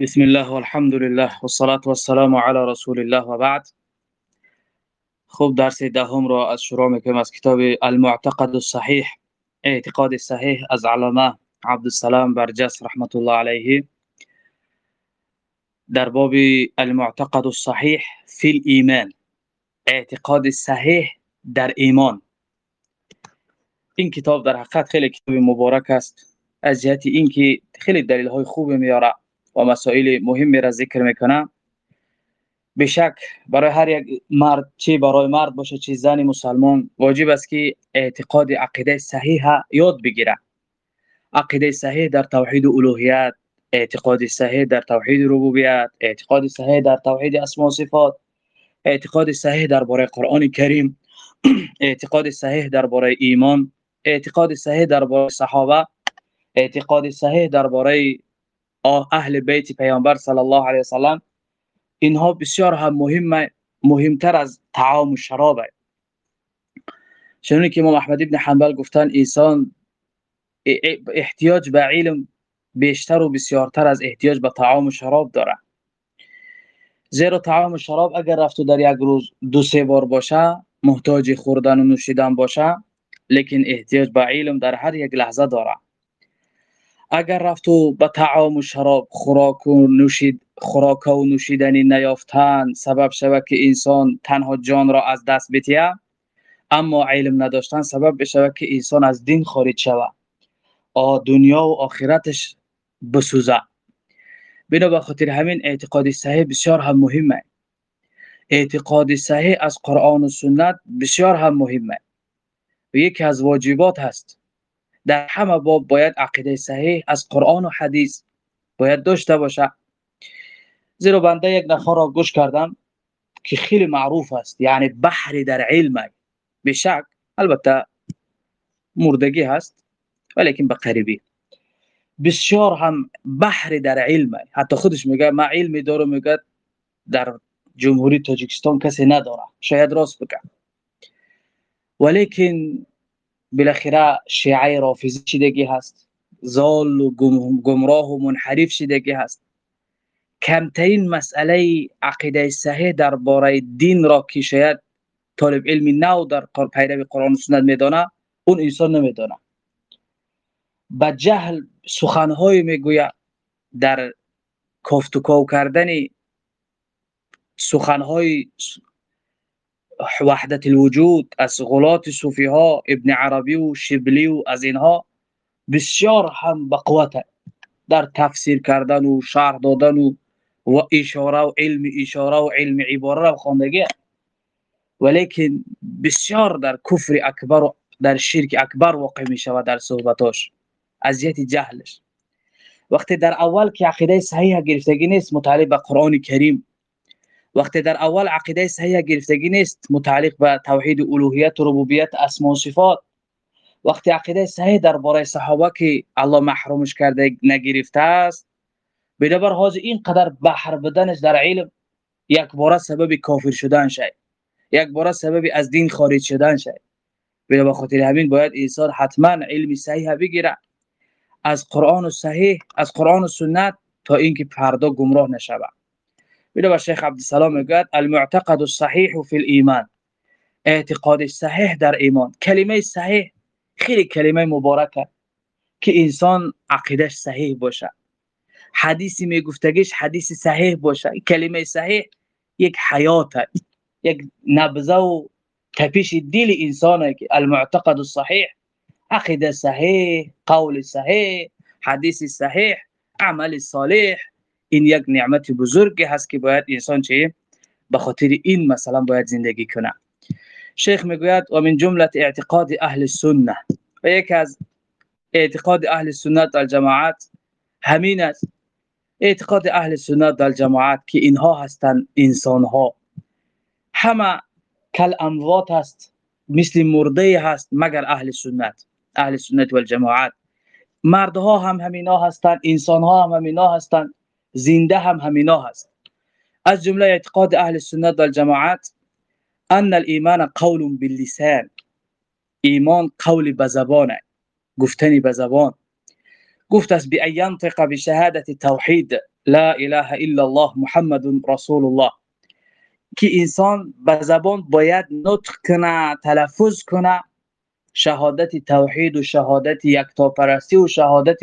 بسم الله والحمد لله والصلاة والسلام على رسول الله و بعد خوب درس دهم را از شروع میکنیم از کتاب المعتقد الصحیح اعتقاد صحیح از علامه عبدالسلام برجس رحمت الله علیه. در باب المعتقد الصحیح فی الایمان اعتقاد صحیح در ایمان. این کتاب در حقیقت خیلی کتاب مبارک است. از جهت اینکه خیلی دلیل های خوب میاره. و مسائل مهمی را ذکر می‌کنه بشک برای هر یک مرد چی برای مرد باشه چی زن مسلمان واجب است که اعتقاد عقیده صحیح یاد بگیره. عقیده صحیح در توحید الوهیت اعتقاد صحیح در توحید ربوبیت اعتقاد صحیح در توحید اسماء و صفات اعتقاد صحیح درباره قرآن کریم اعتقاد صحیح درباره ایمان اعتقاد صحیح درباره صحابه اعتقاد صحیح درباره اهل بیت پیامبر صلی الله علیه وسلم اینها بسیار هم مهمه مهمتر از طعام و شراب چون که امام احمد ابن حنبل گفتن انسان احتیاج به علم بیشتر و بسیارتر از احتیاج به طعام و شراب داره. زیرا طعام و شراب اگر رفت در یک روز دو سه بار باشه محتاج خوردن و نوشیدن باشه لیکن احتیاج به علم در هر یک لحظه داره. اگر رفت و به طعام و شراب خوراک و نوشید خوراک و نوشیدنی نیافتن سبب شود که انسان تنها جان را از دست بتیه اما علم نداشتن سبب بشود که انسان از دین خارج شود. دنیا و آخرتش بسوزه بنا به خاطر همین اعتقاد صحیح بسیار هم مهمه. اعتقاد صحیح از قرآن و سنت بسیار هم مهمه. و یکی از واجبات هست در همه باب باید عقیده صحیح از قرآن و حدیث باید داشته باشه. زیرا بنده یک نفر را گوش کردم که خیلی معروف است یعنی بحری در علم بشک البته مردگی هست ولیکن به قریبی. بسیار هم بحری در علم حتی خودش میگه ما علمی دارم میگه در جمهوری تاجیکستان کسی نداره شاید راست بگه ولیکن بالاخره شیعه رافضی شدگی هست؟ زال و گمراه و منحرف شدگی هست؟ کمترین مسئله عقیده صحیح درباره دین را که شاید طالب علمی نو در پیروی قرآن و سنت میدانه اون انسان نمیدانه. با جهل سخنهای می‌گوید در کافت و کاو کردن سخنهای وحدت الوجود از غلات صوفی ها ابن عربی و شبلی و از اینها بسیار هم بقوت در تفسیر کردن و شرح دادن و و إشارة و علم اشاره و علم عبارة و خواندگی ولیکن بسیار در کفر اکبر و در شرک اکبر واقع می شود در صحبتاش. اذیت جهلش. وقتی در أول که عقیده صحیح گرفتگی نیست متعلق به قرآن کریم وقتی در اول عقیده صحیح گرفتگی نیست متعلق به توحید الوهیت و ربوبیت اسماء و صفات. وقتی عقیده صحیح درباره صحابه که الله محرومش کرده نگرفته است بدبر حاضر اینقدر بحر بدنش در علم یک بار سبب کافر شدن شد. یک بار سبب از دین خارج شدن شد. به خاطر همین باید انسان حتما علم صحیح بگیره. از قرآن و صحیح از قرآن و سنت تا اینکه فردا گمراه نشود. بلا با شیخ عبدالسلام میگوید المعتقد الصحیح فی الایمان اعتقاد صحیح در ایمان کلمه صحیح خیلی کلمه مبارکه که انسان عقیدش صحیح باشه. حدیثی میگفتگیش حدیث صحیح باشه. کلمه صحیح یک حیات یک نبضه و تپش دل انسانه که المعتقد الصحیح عقیده صحیح قول صحیح حدیث صحیح عمل صالح این یک نعمت بزرگی هست که باید انسان چه؟ به خاطر این مثلا باید زندگی کنه. شیخ می‌گوید و من جمله اعتقاد اهل سنه و یک از اعتقاد اهل سنت الجماعت همین است. اعتقاد اهل سنت در جماعت که اینها هستند انسان ها همه کل اموات هست مثل مرده هست مگر اهل سنت. اهل سنت و الجماعت مردها هم همینا هستند انسان ها هم همینا هستند زنده هم همینا هست. از جمله اعتقاد أهل سنت و الجماعت ان الايمان قول باللسان. ایمان قول بزبانه گفتنی بزبان گفت است بی ینطق بشهادت توحید لا اله الا الله محمد رسول الله. که انسان به زبان باید نطق کنه تلفظ کنه شهادت توحید و شهادت یکتاپرستی و شهادت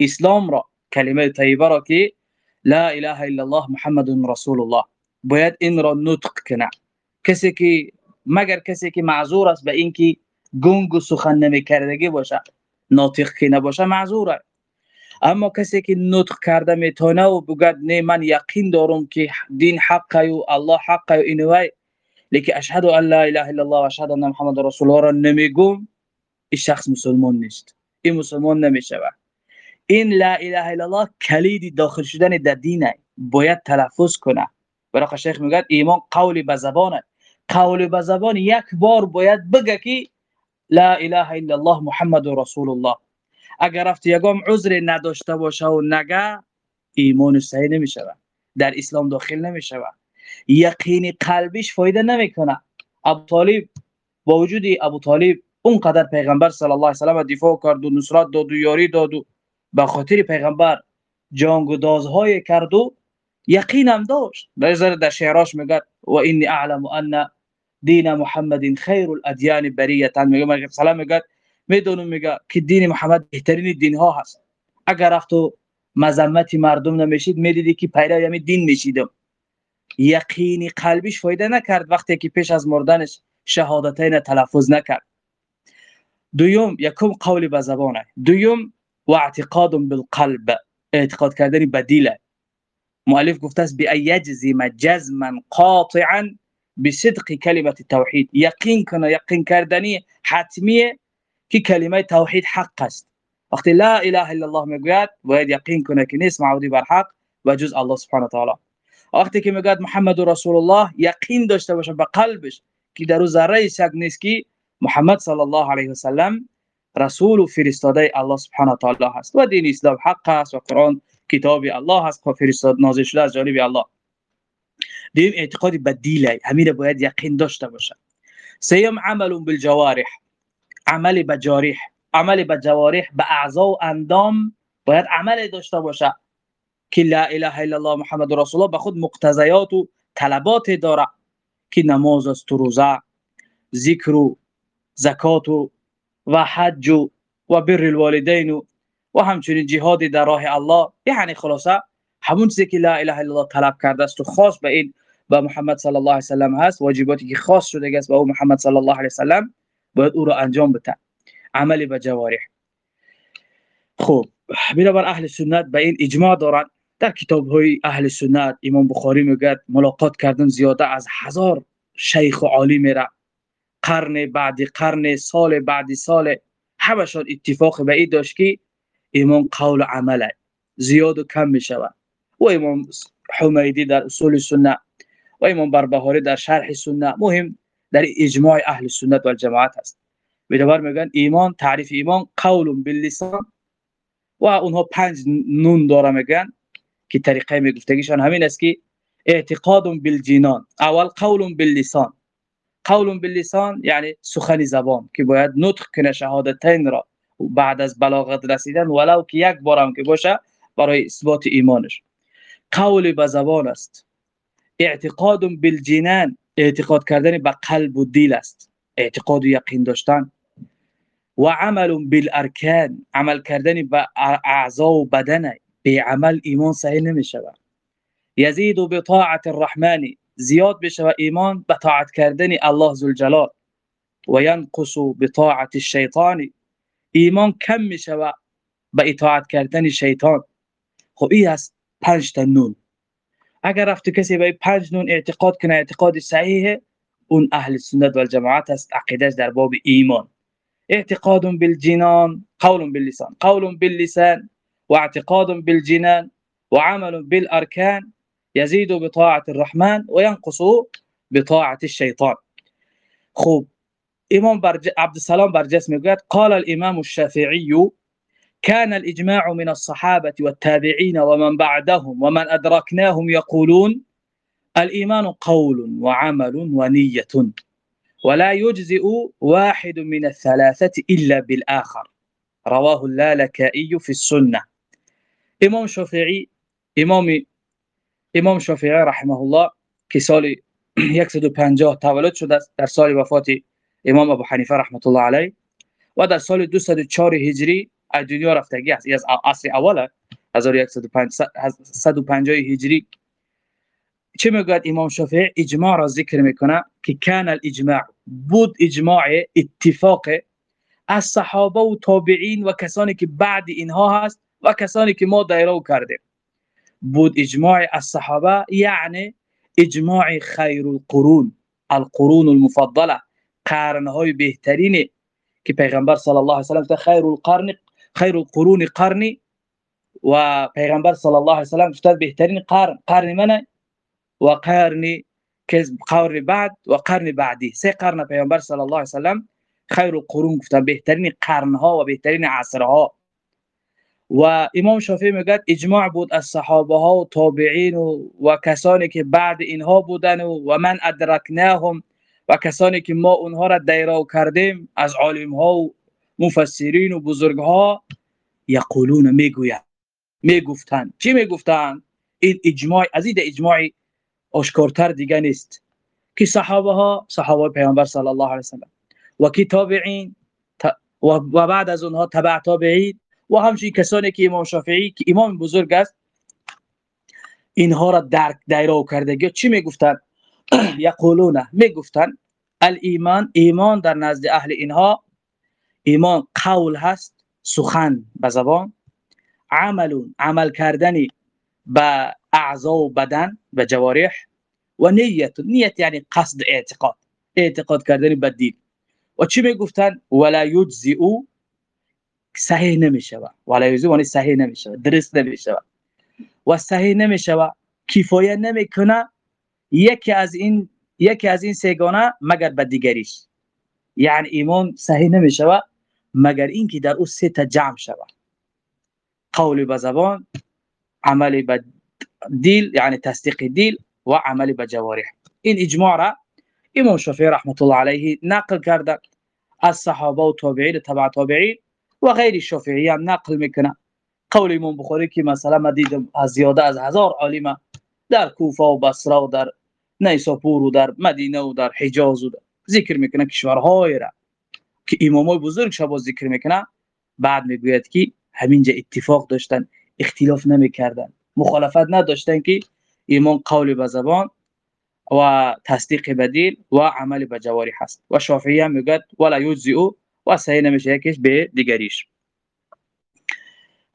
اسلام را کلمه طیبه را که لا إله إلا الله محمد رسول الله. باید این رأ نطق کنه کسی که مگر کسی که معذور است به اینکه گنگ و سخن نمیکردگی باشه. ناطق که نباشه معذوره اما کسی که نطق کرده میتونه و بگد نه من یقین دارم که دین حقه و الله حقه و اینوی لیکن اشهد ان لا اله الا الله و اشهد ان محمد رسول الله را نمیگم این شخص مسلمان نیست. این مسلمان نمیشه این لا اله الا الله کلید داخل شدن در دینه. باید تلفظ کنه. برای شیخ میگه ایمان قولی به زبانه. قول به زبان یک بار باید بگه که لا اله الا الله محمد رسول الله. اگر رفت یگام عذر نداشته باشه و نگه ایمان صحیح نمیشه در اسلام داخل نمیشه یقین قلبیش فایده نمی‌کنه. ابو طالب با وجود ابو طالب اونقدر پیغمبر صلی الله علیه و سلم دفاع کرد و نصرت داد و یاری داد و به خاطر پیغمبر جنگ و دازهای کرد و یقینم داشت. در در شعراش میگه و انی اعلم ان دین محمد خیر الادیان بریه میگه سلام میگه می‌دونم میگه که دین محمد بهترین دین ها هست. اگر رفت و مذمت مردم نمیشید می‌دیدی که پیرو همین دین میشیدم یقینی قلبیش فایده نکرد وقتی که پیش از مردنش شهادتین تلفظ نکرد. دوم یکم قول به زبانه. دوم و اعتقاد بالقلب. اعتقاد کردن دل مؤلف گفته است بی یجزم جزما قاطعا بصدق کلمه توحید یقین کنه یقین کردنی حتمیه که کلمه حق است وقتی لا إله إلا الله میگوید باید یقین کنه که نیست معبودی بر حق و جز الله سبحانه و تعالی وقتی که میگوید محمد رسول الله یقین داشته باشه به قلبش که در ذره که محمد صلی الله علیه و سلم رسول و فرستاده الله سبحانه تعالی هست. و دین اسلام حق است و قرآن کتاب الله هست و فرستاد نازل شده از جانب الله. دیم اعتقادی به دیل همین باید یقین داشته باشه سیم عمل بالجوارح. عمل به جارح. عمل به جوارح به اعضا و اندام باید عمل داشته باشه که لا اله الا الله محمد رسول الله به خود مقتضیات و طلبات داره که نماز است روزه ذکر و زکات و و حج و بر الوالدین و همچنین جهاد در راه الله. یعنی خلاصه همون چیزی که لا اله الا الله طلب کرده است و خاص به این با محمد صلی الله علیه و سلم هست. واجباتی که خاص شده است با محمد صلی الله علیه و سلم باید او را انجام بده. عمل به جوارح. خوب بنابر اهل سنت به این اجماع دارند در کتاب های اهل سنت امام بخاری میگه ملاقات کردن زیاده از هزار شیخ و عالی میره قرن بعد قرن سال بعد سال همشان اتفاق به این داشت که امام قول و عمل زیاد و کم می‌شود. و امام حمیدی در اصول سنت و امام بربهاری در شرح سنت مهم در اجماع اهل سنت و جماعت است بدبر میگن ایمان تعریف ایمان قول باللسان و اونها پنج نون داره میگن که طریقه میگفتگیشان همین است که اعتقاد بالجنان. اول قول باللسان. قول باللسان یعنی سخن زبان که باید نطق کنه شهادتین را بعد از بلاغت رسیدن ولو که یک بارم که باشه برای اثبات ایمانش. قول به زبان است. اعتقاد بالجنان اعتقاد کردن به قلب و دل است. اعتقاد و یقین داشتن. و عمل بالارکان عمل کردن به اعضا و بدن به عمل ایمان صحیح نمیشه یزید بطاعت الرحمن زیاد بشه ایمان به طاعت کردن الله ذوالجلال و ينقص بطاعت الشیطان. ایمان کم میشه به اطاعت کردن شیطان. خب این است پنج تا نون. اگر رفت کسی به پنج نون اعتقاد کنه اعتقاد صحیحه اون اهل سنت و جماعت است عقیدش در باب ایمان. اعتقاد بالجنان قول باللسان. قول باللسان واعتقاد بالجنان وعمل بالاركان يزيد بطاعة الرحمن وينقص بطاعة الشيطان. خوب. إمام برج... عبد السلام برجس میگوید قال الإمام الشافعي كان الإجماع من الصحابة والتابعين ومن بعدهم ومن أدركناهم يقولون الإيمان قول وعمل ونية ولا يجزئ واحد من الثلاثة إلا بالآخر. رواه اللالكائي في السنة. إمام شافعی إمام امام شافعی رحمه الله که سال 150 تولد شده است در سال وفات امام ابو حنیفه رحمت الله علیه و در سال 204 هجری از دنیا رفتگی است. از عصر اول 1150 هجری. چه می‌گوید امام شافعی؟ اجماع را ذکر می‌کنه که کان الاجماع بود اجماع اتفاق از صحابه و تابعین و کسانی که بعد اینها هست و کسانی که ما دایره کردیم بود اجماع از صحابه یعنی اجماع خیر القرون القرون المفضله قرنهای بهترین که پیغمبر صلی الله علیه و سلم خیر القرن خیر القرون قرنی و پیغمبر صلی الله علیه و سلم گفت بهترین قرن قرن منه و قرن که قرن بعد و قرن بعدی. سه قرن پیغمبر صلی الله علیه و سلم خیر القرون گفتن بهترین قرن ها و بهترین عصر ها و امام شافعی میگه اجماع بود از صحابه ها و تابعین و, و کسانی که بعد اینها بودن و, و من ادرکناهم و کسانی که ما اونها را دیرا کردیم از عالم ها و مفسرین و بزرگ ها یقولون می‌گویند می‌گفتن چی می‌گفتن این اجماع از این اجماع آشکارتر دیگه نیست. که صحابه ها صحابه پیامبر صلی الله علیه و سلم. و کی و بعد از اونها تبع تابعین؟ و همچنین کسانی که امام شافعی که امام بزرگ است اینها را درک دایره کردگی چی می‌گفتن؟ یقولون می‌گفتن الایمان ایمان در نزد اهل اینها ایمان قول هست سخن به زبان عمل عمل کردنی به اعضا و بدن و جوارح و نیت نیت یعنی قصد اعتقاد اعتقاد کردنی به دین. و چی می‌گفتن؟ ولا یجزئ صحیح نمیشه ولا یجزئ یعنی صحیح نمیشه درست نمیشه و صحیح نمیشه کفایت نمی‌کنه. یکی از این یکی از این سگانه مگر به دیگریش. یعنی ایمان صحیح نمیشه مگر اینکه در او سه تا جمع شود. قول به زبان عمل به دیل یعنی تصدیق دیل و عمل به جوارح. این اجماع را امام شافعی رحمت الله علیه نقل کرده. از صحابه و تابعین تبع تابعین. و غیر شافعی هم نقل می‌کنه قول امام بخاری که مثلا ما دیدم از زیاده از هزار عالم در کوفه و بصره و در نیساپور و در مدینه و در حجاز و در ذکر می‌کنه کشورهای را. که امامای بزرگ شبا ذکر می‌کنه بعد می‌گوید که همینجا اتفاق داشتن اختلاف نمی‌کردن. مخالفت نداشتن که ایمان قول به زبان و تصدیق بدیل و عمل به جواری هست. و شافعی هم میگه ولا یجزئ و صحیح نمیشه یکیش به دیگریش.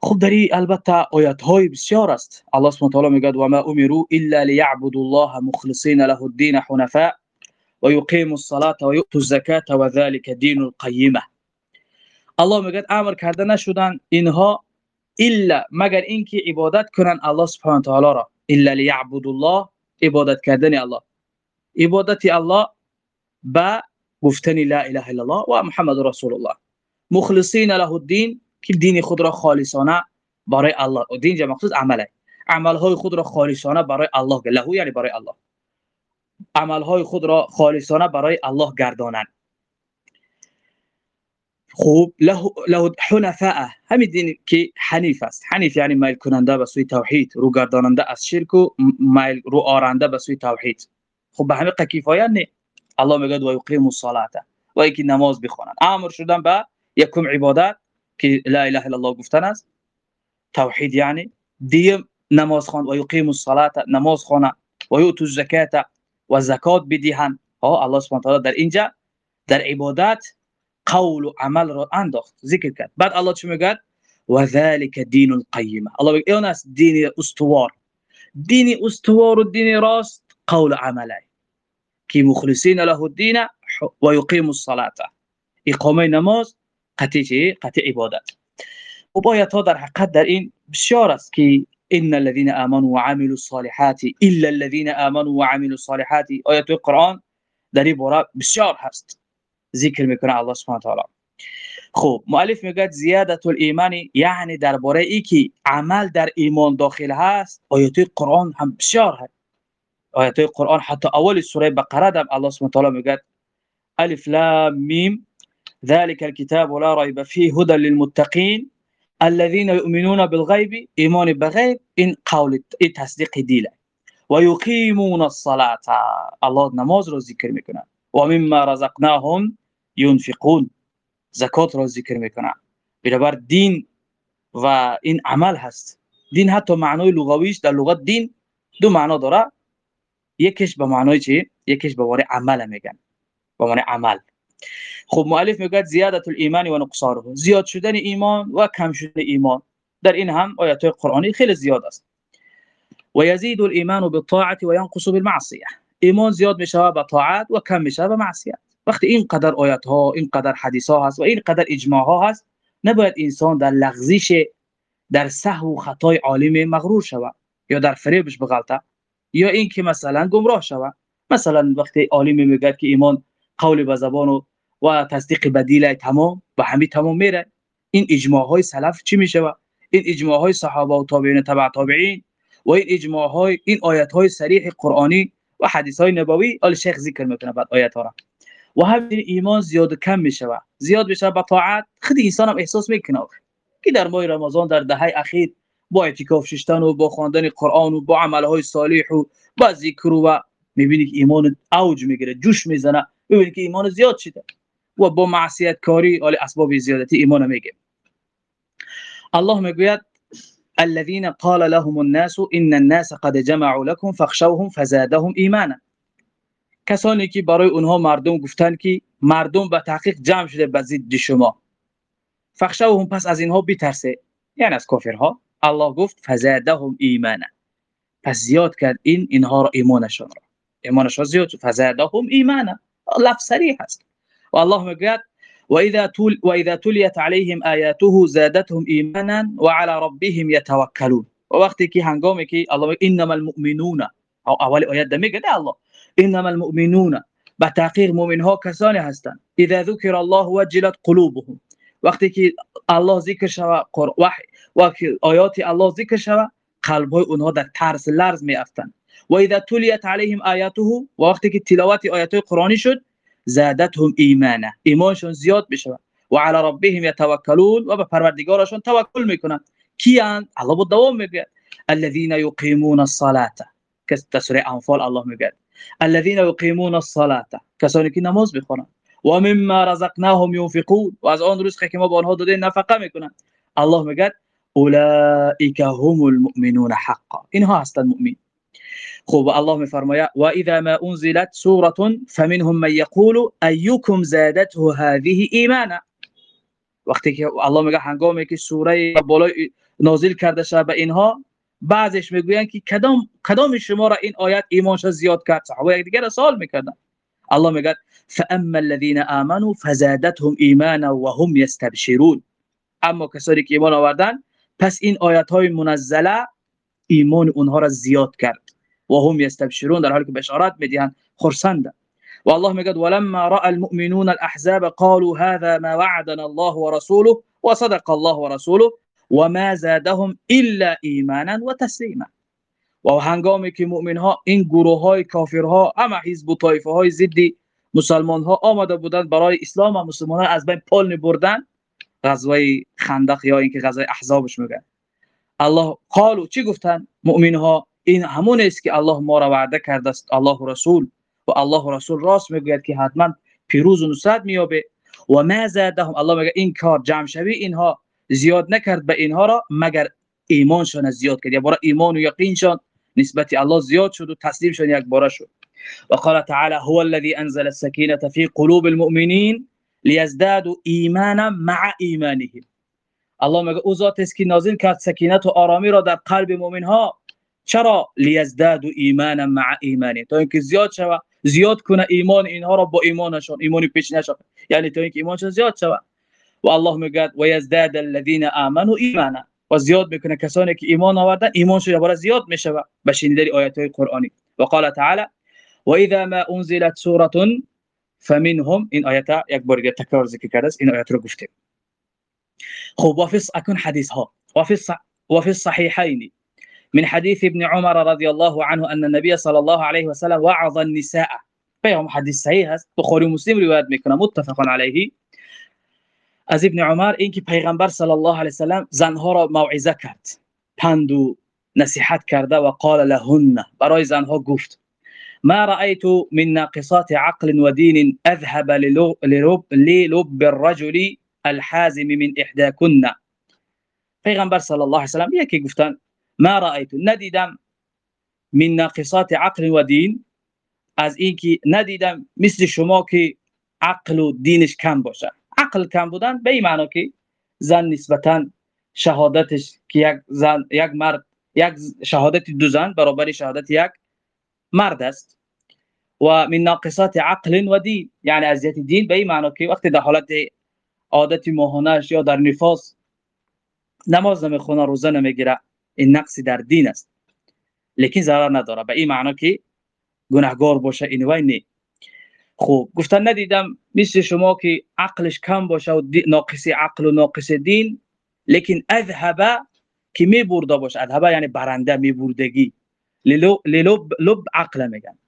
خب داری البته آیات های بسیار است. الله سبحانه و تعالی میگه و ما امروا الا ليعبدوا الله مخلصین له الدين حنفاء ويقيموا الصلاه ويؤتوا الزكاه وذلك دين القيمه الله میگه امر کرده نشدن اینها الا مگر اینکه عبادت کنن الله سبحانه و تعالی را. الا ليعبدوا الله عبادت کردن الله. عبادت الله با گفتن لا اله الا الله و محمد رسول الله. مخلصین له الدین که دین خود را خالصانه برای الله. و دین مخصوص عمله. عمل های خود را خالصانه برای الله له یعنی برای الله. عمل های خود را خالصانه برای الله گردانند. خوب له له حنفاء. همین دین که حنیف است. حنیف یعنی مایل کننده به سوی توحید. رو گرداننده از شرک و مایل رو آرنده به سوی توحید. خب به همه کفایت نه. الله میگه و یقیم الصلاه و اینکه نماز بخونن أمر شدن به یکم عبادت که لا اله الا الله گفتن است توحید یعنی دیم نماز خوان و یقیم الصلاه نماز خونه و یؤتوا الزکات و زکات بدهن ها الله سبحانه و در اینجا در عبادت قول و عمل را انداخت ذکر کرد بعد الله چی میگه و ذلك دین القیمه الله میگه اون است دین استوار دین استوار و دین راست قول و عمله کی مخلصین له الدین و یقیم الصلاة. إقامة نماز قطعی چی قطع عبادت ها در حقیقت در بسیار است که إن الذين آمنوا وعملوا الصالحات إلا الذين آمنوا وعملوا الصالحات آیات قرآن در این باره بسیار هست. ذکر میکنه الله سبحانه و تعالی. خب مؤلف میگه زیادت الایمان یعنی درباره ای که عمل در ایمان داخل هست آیات قرآن هم بسیار هست. آیات قرآن حتی أول سورة بقره هم الله سبحانه تعالی میگه ألف لام میم ذلك الكتاب لا ريب فيه هدى للمتقين الذين يؤمنون بالغيب ایمان به غیب این قول این تصدیق دیله و یقیمون الصلاة. الله نماز رو ذکر میکنه و مما رزقناهم ينفقون. زکات رو ذکر میکنه بنابر دین و این عمل هست. دین حتی معنای لغویش در لغت دین دو معنا داره. یکیش به معنای چی؟ یکیش به معنای عمل میگن. به معنای عمل. خب مؤلف میگه زیادت الایمان و نقصانه. زیاد شدن ایمان و کم شدن ایمان. در این هم آیات قرآنی خیلی زیاد است. و یزید الايمان بالطاعه و ينقص بالمعصيه ایمان زیاد میشه با طاعت و کم میشه با معصیت. وقتی این قدر آیات ها این قدر حدیث ها هست و این قدر اجماع ها هست نباید انسان در لغزش در سهو و خطای عالم مغرور شود یا در فریبش بغلطه. یا اینکه مثلا گمراه شود. مثلا وقتی عالم میگه که ایمان قول به زبان و, و تصدیق بدیل تمام و همین تمام میره. این اجماع های سلف چی میشه؟ این اجماع های صحابه و تابعین تبع تابعین و این اجماع های این آیات های صریح قرآنی و حدیث های نبوی. آل شیخ ذکر می‌کنه بعد آیات ها را. و همین ایمان زیاد کم میشه زیاد میشه با طاعت. خود انسان هم احساس می‌کنه. که در ماه رمضان در دهه اخیر با اعتکاف ششتن و با خواندن قرآن و با عمل های صالح و با ذکر و می‌بینی که ایمان اوج می‌گیره جوش می‌زنه. می‌بینی که ایمان زیاد شده و با معصیت کاری آل اسباب زیادتی ایمان میگه الله می‌گوید الذين قال لهم الناس ان الناس قد جمعوا لكم فاخشوهم فزادهم ایمانا. کسانی که برای اونها مردم گفتن که مردم به تحقیق جمع شده به ضد شما. فخشوهم پس از اینها بترسه یعنی از کافرها. الله گفت فزادهم ایمانا. پس زیاد کرد این اینها را ایمانشان را. ایمانشان زیاد فزادهم ایمانا. لفظ صریح است. و الله میگه واذا تول واذا تليت عليهم اياته زادتهم ايمانا وعلى ربهم يتوكلون و وقتی که هنگامی که الله انما المؤمنون او اول آیت میگه الله. انما المؤمنون به تحقیق مؤمن ها کسانی هستند. اذا ذکر الله وجلت قلوبهم. وقتی که الله ذکر شوه وحی و آیات الله ذکر شوه قلب های اونها در ترس لرز می افتند و اذا تلیت علیهم آیاته و وقتی که تلاوت آیات قرآنی شد زادتهم ایمانا ایمانشون زیاد بشه و علی ربهم یتوکلون و به پروردگارشون توکل میکنن. کیان؟ الله بود دوام میگه الذين يقيمون الصلاة. كتسري انفال الله میگه الذين يقيمون الصلاة. کسانی که نماز میخونن و مما رزقناهم ينفقون. و از آن رزقی که ما به آنها داده نفقه میکنن. الله میگه اولئک هم المؤمنون حقا. اینها هستند مؤمن. خب الله میفرماید و اذا ما انزلت سورة فمنهم من يقول ايكم زادته هذه ایمانا؟ وقتی که الله میگه هنگامی که سوره بالای نازل کرده شده به اینها بعضش میگویند که کدام کدام شما را این آیت ایمانش زیاد کرد؟ صحابه یک دیگر سوال میکردن. الله میگه فاما الذين امنوا فزادتهم ایمانا وهم يستبشرون. اما کسانی که ایمان آوردن پس این آیات های منزله ایمان اونها را زیاد کرد. و هم یستبشرون در حالی که بشارت می‌دهند خرسند. و الله میگه ولما راى المؤمنون الاحزاب قالوا هذا ما وعدنا الله ورسوله وصدق الله ورسوله وما زادهم الا ایمانا وتسلیما و هنگامی که مؤمن ها این گروه های کافر ها اما حزب و طایفه های ضد مسلمان ها آمده بودند برای اسلام و مسلمان از بین پل بردن غزوه خندق یا اینکه غزوه احزابش میگن. الله قالو چی گفتن مؤمن ها این همون است که الله ما را وعده کرده است الله رسول. و الله رسول راست می‌گوید که حتما پیروز و نصرت میابه و ما زادهم الله میگه این کار جمع شوی اینها زیاد نکرد به اینها را مگر ایمانشان زیاد کرد. یا برای ایمان و یقینشان نسبت الله زیاد شد و تسلیمشان یک باره شد. و قال تعالی هو الذي انزل السكينه في قلوب المؤمنين لیزدادوا ایمانا مع ایمانهم الله میگه او ذات است که نازل کرد سکینت و آرامی را در قلب مؤمن ها چرا؟ لیزدادوا ایمانا مع ایمانهم. تا اینکه زیاد شوه زیاد کنه ایمان اینها را با ایمانشان ایمانی پیش نشه یعنی تا اینکه ایمانشان زیاد شوه. و الله میگه و یزداد الذين امنوا ایمانا. و زیاد می‌کنه کسانی که ایمان آوردن ایمانشون دوباره زیاد میشه به شنیدن آیات های قرآنی. و قال تعالی و اذا ما أنزلت سورة فمنهم این آیت یک بار دیگه تکرار ذکر کرده است خب وفي أكون حديث ها. وفي الصحيحين من حديث ابن عمر رضي الله عنه أن النبي صلى الله عليه وسلم وعظ النساء. فيهم حديث صحيح بخاري ومسلم روايات میکنه متفق عليه. از ابن عمر اینکه پیغمبر صلی الله علیه وسلم زنها را موعظه کرد. پند و نصیحت کرده و قال لهن. برای زنها گفت. ما رأيت من ناقصات عقل ودين أذهب للب, للب الرجل الحازم من إحداكن. پیغمبر صلی الله علیه وسلم یکی گفتن ما رأيت ندیدم من ناقصات عقل و دین از اینکه ندیدم مثل شما که عقل و دینش کم باشه. عقل کم بودن به این معنی که زن نسبتا شهادتش که یک زن یک مرد یک شهادت دو زن برابر شهادت یک مرد است و من ناقصات عقل و دین یعنی ازیت دین به این معنی که وقتی در حالت عادت ماهانش یا در نفاس نماز نمی‌خونه روزه نمی‌گیره این نقصی در دین است. لیکن ضرر نداره. به این معنی که گناهگار باشه این وای نه. خوب گفتن ندیدم مثل شما که عقلش کم باشه و ناقص عقل و ناقص دین لیکن اذهب که می برده باشه. اذهب یعنی برنده می بردگی للب لب عقل میگن.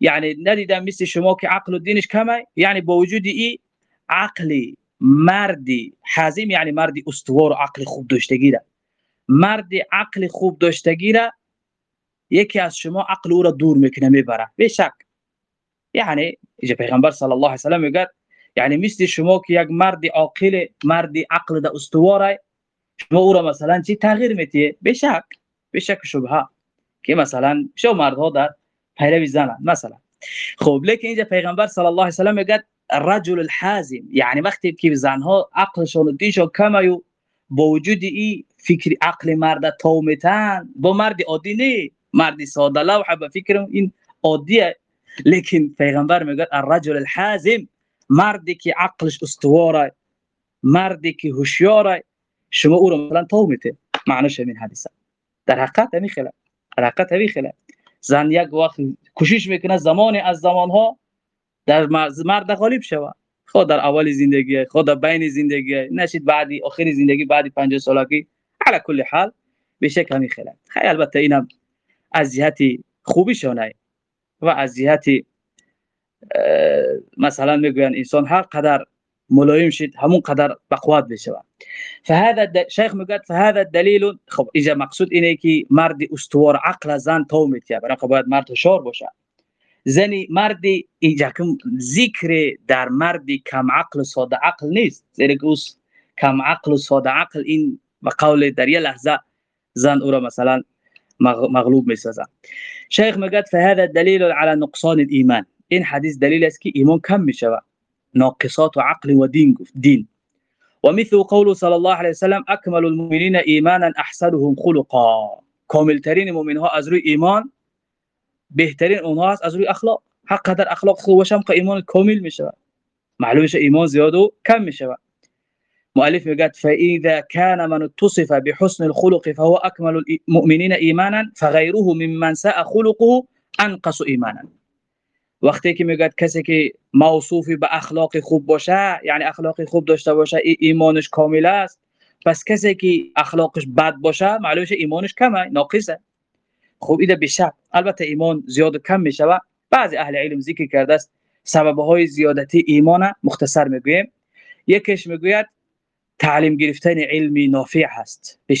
یعنی ندیدم مثل شما که عقل و دینش کمه یعنی با وجود این عقلی مردی حزیم یعنی مردی استوار و عقل خوب داشتگی را. مرد عقل خوب داشتگی را یکی از شما عقل او را دور می‌کنه می‌بره. به شک. یعنی اینجا پیغمبر صلی الله علیه و سلم میگه یعنی مثل شما که یک مرد عاقل مرد عقل ده استواره شما او را مثلا چی تغییر میتیه به شک. به شک شبهه که مثلا شما مردها در پیروی زنن مثلا. خب لیکن اینجا پیغمبر صلی الله علیه و سلم میگه رجل الحازم یعنی وقتی که زنها عقلشون و دینشون کمه و با وجود این فکر عقل مرد تومتن با مرد عادی نه مردی ساده لوحه به فکرم این عادیه. لیکن پیغمبر میگه الرجل الحازم مردی که عقلش استواره مردی که هوشیاره شما او رو مثلا تومته. معنیش همین حدیثه. در حقیقت همین خلاف حقیقت همین خلاف زن یک وقت کوشش می‌کنه زمان از زمانها در مرد غالب شود. خود در اول زندگی خود در بین زندگی نشید بعدی آخر زندگی بعدی 50 سالگی. علی کل حال به شکل همین خلاف خیلی البته اینم از جهت خوبیشونه و از جهت مثلا می‌گوین انسان هر قدر ملایم شد همون قدر بقوات بشه فهذا شیخ میگه فهذا دلیل خب مقصود اینه که مرد استوار عقل زن تو میتیه برای باید مرد هوشیار باشه زنی مردی اینجا ذکر در مردی کم عقل ساده عقل نیست. زیرا که کم عقل و ساده عقل این قول در یه لحظه زن او را مثلا مغلوب می‌سازه شیخ میگه فهذا دلیل على نقصان الايمان این حدیث دلیل است که ایمان کم میشه ناقصات عقل و دین گفت دین ومثل قوله صلى الله عليه وسلم أكمل المؤمنين ايمانا أحسنهم خلقا. كامل ترين مؤمن ها از روی ایمان بهترین اونها از روی أخلاق. حق قدر اخلاق خوب باشم که ایمان کامل میشه معلومه ایمان زیاد و کم میشه مؤلف میگه فإذا كان من اتصف بحسن الخلق فهو أكمل المؤمنين ايمانا فغيره ممن ساء خلقه أنقص ایمانا وقتی که میگه کسی که موصوفی به اخلاق خوب باشه یعنی اخلاق خوب داشته باشه ای ایمانش کامل است. پس کسی که اخلاقش بد باشه معلومه ایمانش کمه ناقصه. خوب ایده بشه البته ایمان زیاد و کم میشه بعضی اهل علم ذکر کرده است. سبب های زیادتی ایمان مختصر می‌گویم. یکیش می‌گوید تعلیم گرفتن علمی نافع هست به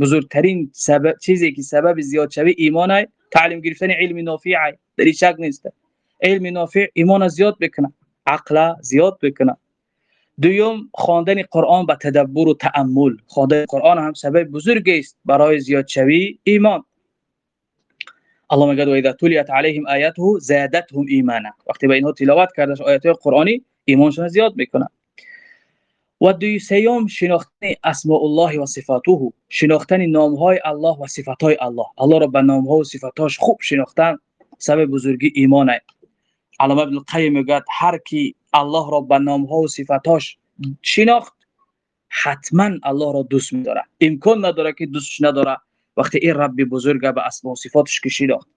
بزرگترین سبب چیزی که سبب زیاد شوی ایمان تعلیم گرفتن علمی نافع در شک نیست. علم نافع ایمان زیاد بکنه عقل زیاد بکنه. دوم خواندن قرآن با تدبر و تأمل. خواندن قرآن هم سبب بزرگ است برای زیاد شوی ایمان. الله میگه و اذا تلیت علیهم آیاته زادتهم ایمانا. وقتی به اینها تلاوت کردش آیات قرآنی ایمانشون زیاد می‌کنه و دوی سیوم شناختن اسماء الله و صفاته. شناختن نام های الله و صفات های الله. الله را به نام ها و صفاتاش خوب شناختن سبب بزرگی ایمان است علامه ابن القیم میگه هر کی الله را به نام ها و صفاتاش شناخت حتما الله را دوست میداره امکان نداره که دوستش نداره. وقتی این رب بزرگ به اسم و صفاتش که شناخت.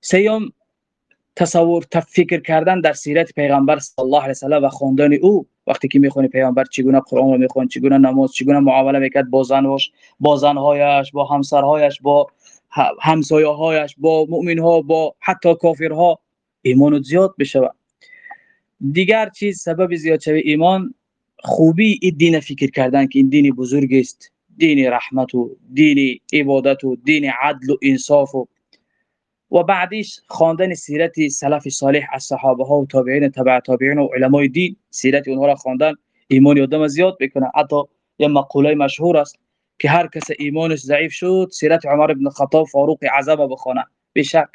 سیوم تصور تفکر کردن در سیرت پیغمبر صلی الله علیه و و خواندن او. وقتی که می‌خونی پیغمبر چگونه قرآن رو می‌خوان چگونه نماز چگونه معامله می‌کرد با زنش با زنهایش با همسرهایش با همسایه هایش با مؤمن ها با حتی کافرها. ایمان زیاد بشه دیگر چیز سبب زیاد شوی ایمان خوبی این دین فکر کردن که این دین بزرگ است. دین رحمت و دین عبادت و دین عدل و انصاف و و بعدیش خواندن سیرت سلف صالح از صحابه ها و تابعین تبع تابعین و علمای دین. سیرت اونها را خواندن ایمان آدم زیاد بکنه. حتی یه مقوله مشهور است که هر کس ایمانش ضعیف شد سیرت عمر ابن خطاب فاروق اعظم بخونه. بی‌شک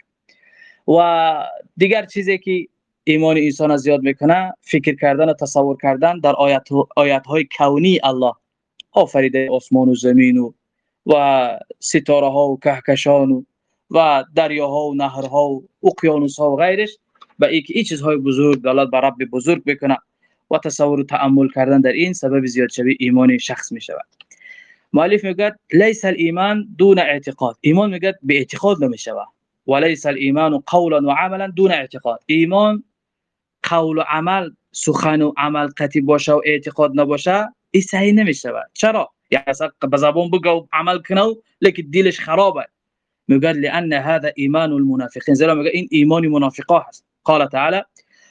و دیگر چیزی که ایمان انسان زیاد می‌کنه فکر کردن و تصور کردن در آیات آیات های کونی الله. آفریده آسمان و زمین و و ستاره ها و کهکشان و و دریاها و نهرها و اقیانوس ها و غیرش. و ای که این چیزهای بزرگ دلالت بر رب بزرگ بکنه و تصور و تأمل کردن در این سبب زیاد شوی ایمان شخص می شود مؤلف میگه لیس الایمان دون اعتقاد. ایمان میگه به اعتقاد نمی شود وليس الايمان قولا وعملا دون اعتقاد. ایمان قول و عمل سخن و عمل باشه و اعتقاد نباشه این صحیح نمیشه چرا؟ یعنی به زبان بگو عمل کنه لیکن دلش خرابه. میگه لان هذا ایمان المنافقین. زیرا میگه این ایمان منافقا هست. قال تعالی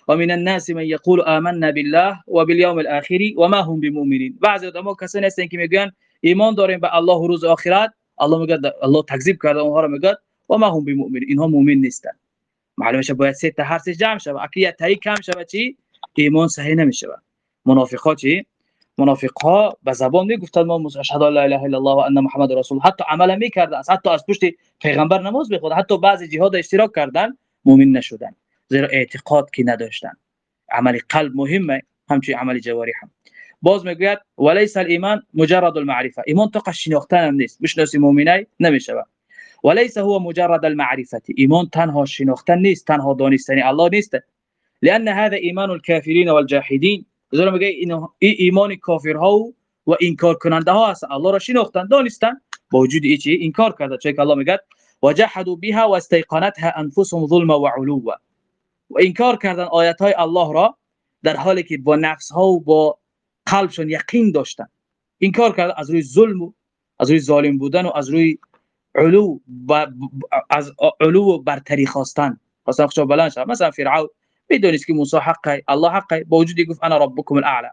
ومن الناس من يقول آمنا بالله وباليوم الاخر وما هم بمؤمنين بعضی آدم‌ها کسانی هستن که میگن ایمان داریم به الله و روز آخرت. الله میگه الله تکذیب کرده اونها رو میگه. و ما هم بمؤمنین اینها مؤمن نیستن. معلومه شه باید سه تا حرفش جمع شه اگه یه تایی کم شه چی؟ ایمان صحیح نمیشه منافقا چی؟ منافقها به زبان می‌گفتن ما اشهد لا اله الا الله و ان محمد رسول حتی عمل می‌کردن حتی از پشت پیغمبر نماز می‌خوند حتی بعضی جهاد اشتراک کردن. مؤمن نشدن. زیرا اعتقاد کی نداشتن. عمل قلب مهمه. همچی عمل جوارح هم. باز می‌گوید وليس الايمان مجرد المعرفه. ایمان تو شناختن نیست. بشناسی مؤمنای نمیشه وليس هو مجرد المعرفة. ایمان تنها شناختن نیست تنها دانستن الله نیست. لأن هذا ایمان الكافرين والجاحدين. زیرا میگه این ایمان کافرها و انکار کننده ها هست. الله را شناختن دانستن. با وجود چی؟ انکار الله میگه؟ وجحدوا بها واستيقنتها أنفسهم ظلما وعلوا. و انکار کردن های الله را در حالی که با نفس ها و با قلبشون یقین داشتن. انکار کردن از روی ظلم و از روی ظالم بودن و از روی علو و از علو و برتری خواستن. خواستن خشو بلند شد مثلا فرعون بدونست که موسی حقه الله حقه. با وجودی گفت أنا ربکم الاعلى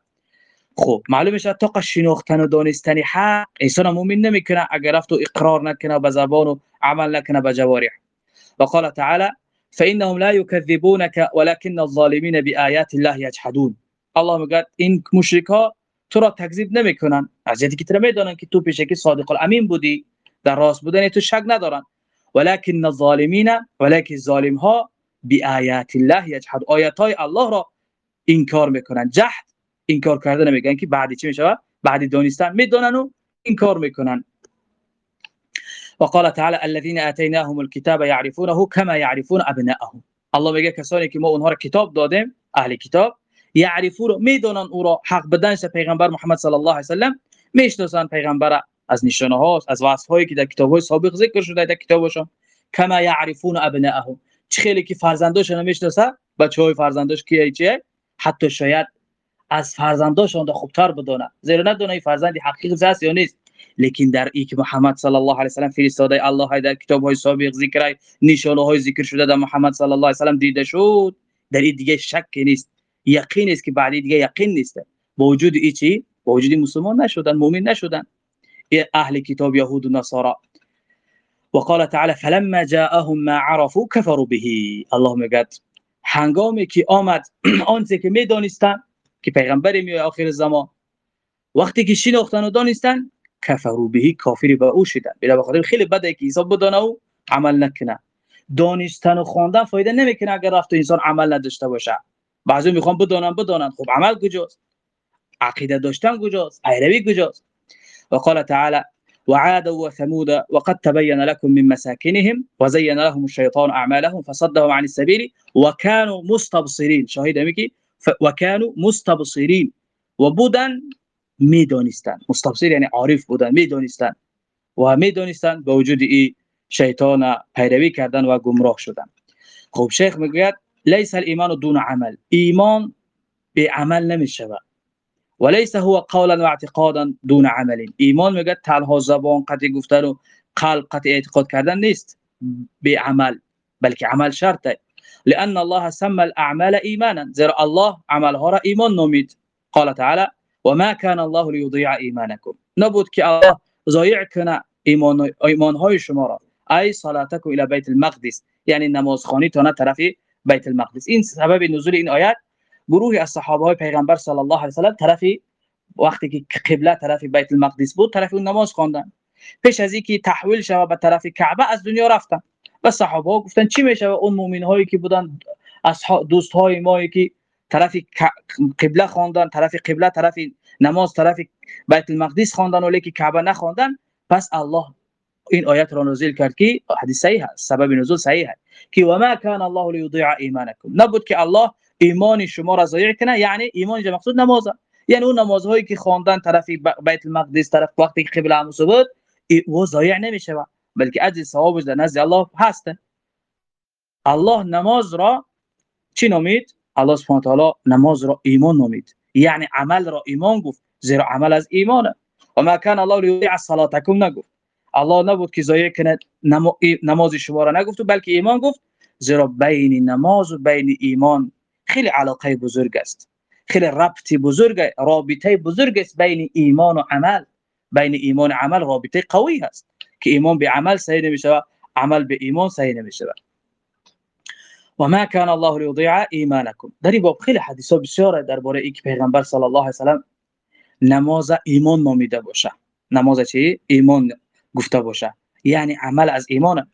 خب معلومه شد تا شناختن و دانستن حق. انسان مؤمن نمیکنه. اگر رفت و اقرار نکنه به زبان و عمل نکنه به جوارح وقال تعالى فانهم لا يكذبونك ولكن الظالمين بايات الله يجحدون الله میگه این مشرک ها تو را تکذیب نمیکنن. از جدی که تو میدونن که تو پیشکی صادق الامین بودی. در راست بودن تو شک ندارن. ولكن الظالمین ولكن ظالم ها بآیات الله یجحد. آیات های الله را انکار می‌کنن. جهد انکار کردن نمیگن که بعدی چی میشه بعدی دانستن. می‌دونن و انکار می‌کنن. وقال تعالى الذين اتيناهم الكتاب يعرفونه كما يعرفون ابناءهم. الله میگه کسانی که ما اونها را کتاب دادیم اهل کتاب یعرفون می‌دونن او را حق بدنش پیغمبر محمد صلی الله علیه و سلم می‌شناسن پیغمبر از نشانه ها از وصف هایی که در کتاب های سابق ذکر شده در کتابشون کما یعرفون ابناءهم چه خیلی که فرزنداشون نمی‌شناسه بچه های فرزنداش کیه چیه؟ حتی شاید از فرزنداشون خوبتر بدونه زیرا ندونه فرزندی حقیقی هست یا نیست. لیکن در ای که محمد صلی الله علیه و سلم فرستاده الله در کتاب های سابق ذکر نشانه های ذکر شده در محمد صلی الله علیه و سلم دیده شد در این دیگه شک نیست. یقین است که بعدی دیگه یقین نیست. با وجود ای چی؟ با وجود مسلمان نشدن مؤمن نشدن. اهل کتاب یهود و نصارا. وقال تعالى فلما جاءهم ما عرفوا كفروا به. الله میگه هنگامی که آمد آنچه که می‌دانستن که پیغمبر می آخر زمان وقتی که شناختن و دانستن کفروا به کافری به او شدن بلا بخاطر خیلی بده که حساب بدانه و عمل نکنه. دانستن و خواندن فایده نمی‌کنه اگر رفت انسان عمل نداشته باشه. بعضی می‌خوان بدانن بدانن. خب عمل کجاست؟ عقیده داشتن کجاست؟ پیروی کجاست؟ وقال تعالى وعاد وثمود وقد تبين لكم من مساكنهم وزين لهم الشيطان أعمالهم فصدهم عن السبيل وكانوا مستبصرين. شاهد میگی وكانوا مستبصرين. وبودن میدونستان مستبصر یعنی عارف بودن. میدونستان و میدونستان با وجود ای شیطان پیروی کردن و گمراه شدن. خب شیخ میگه ليس الايمان دون عمل. ایمان به عمل نمیشود. وليس هو قولا واعتقادا دون عمل. ایمان میگه تنها زبان قطعی گفتن و قلب قطعی اعتقاد کردن نیست؟ به عمل بلکه عمل شرطه. لأن الله سمى الأعمال ایمانا زیرا الله عملها را ایمان نامید قال تعالی و ما کان الله لیضیع ایمانکم نبود که الله ضایع کنه ایمان ایمان های شما را. ای صلاتکم إلى بیت المقدس. یعنی نمازخوانی تا طرف بیت المقدس. این سبب نزول این آیت گروهی از صحابه های پیغمبر صلی الله علیه و سلم طرف وقتی که قبله طرف بیت المقدس بود طرف اون نماز خواندن. پیش از اینکه تحویل شود به طرف کعبه از دنیا رفتن. و صحابه ها گفتن چی میشه اون مؤمن هایی که بودن اصحاب دوست های ما که طرف قبله خواندن طرف قبله طرف نماز طرف بیت المقدس خواندن ولی که کعبه نخواندن. پس الله این آیت را نازل کرد که حدیث صحیح است سبب نزول صحیح است که و ما کان الله لیضیع ایمانکم. نبود که الله ایمان شما را ضایع کنه یعنی ایمان مقصود نماز یعنی اون نمازهایی که خواندن طرف بیت المقدس طرف وقتی قبله همسو بود و ضایع نمیشه بلکه اجر ثوابش در نزد الله هست الله نماز را چی نامید الله سبحانه تعالی نماز را ایمان نامید یعنی عمل را ایمان گفت زیرا عمل از ایمانه. و ما کان الله لیضیع صلاتکم نگفت. الله نبود که ضایع کنه نماز شما را نگفت بلکه ایمان گفت زیرا بین نماز و بین ایمان خیلی علاقه بزرگ است. خیلی ربط بزرگ رابطه بزرگ است بین ایمان و عمل. بین ایمان و عمل رابطه قوی است که ایمان به عمل صحیح نمیشه عمل به ایمان صحیح نمیشه و ما کان الله لیضیع ایمانکم. در این باب خیلی حدیثا بسیار درباره اینکه پیغمبر صلی الله علیه و سلام نماز ایمان نامیده باشه. نماز چی؟ ایمان گفته باشه. یعنی عمل از ایمان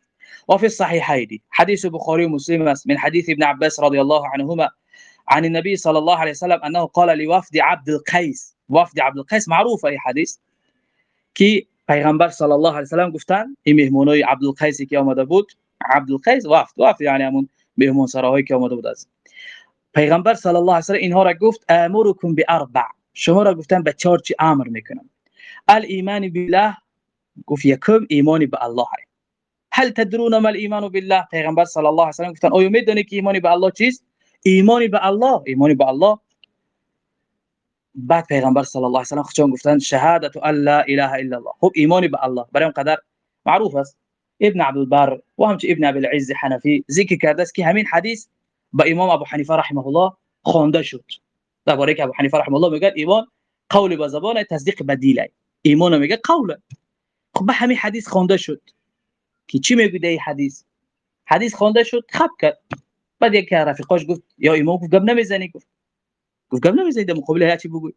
و فی الصحیحین. حدیث بخاری و مسلم است. من حدیث ابن عباس رضی الله عنهما عن النبي صلى الله عليه وسلم أنه قال لوفد عبد القيس. وفد عبد القيس معروف ای حدیث کی پیغمبر صلی الله علیه و سلم گفتن این مهمونای عبد القیس که آمده بود. عبد القیس وفد وفد یعنی همون مهمون سراهایی که آمده بود از. پیغمبر صلی الله علیه و سلم اینها را گفت آمرکم بأربع. شما را گفتن به چهار چی آمر میکنم. الایمان بالله. گفت یکم ایمانی به الله هل تدرون ما الايمان بالله؟ پیغمبر صلی الله علیه و سلم گفتن آیا میدونید که ایمانی به الله چیست؟ ایمانی به الله ایمانی به الله. بعد پیغمبر صلی الله علیه و سلم خودشون گفتن شهادت أن لا إله إلا الله. خب ایمانی به الله. برای اون قدر معروف است. ابن عبد البر و همچه ابن ابي العز حنفی ذکر کرده است که همین حدیث با امام ابو حنیفه رحمه الله خوانده شد. درباره که ابو حنیفه رحمه الله میگه ایمان قول با زبان تصدیق به دل ایمان میگه قول. خب به همین حدیث خوانده شد. که چی میگه این حدیث؟ حدیث خوانده شد خب کرد. بعد یک رفیقاش گفت یا امام گفت گپ نمی‌زنی؟ گفت گفت گپ نمی‌زنی؟ در مقابل چی بگو.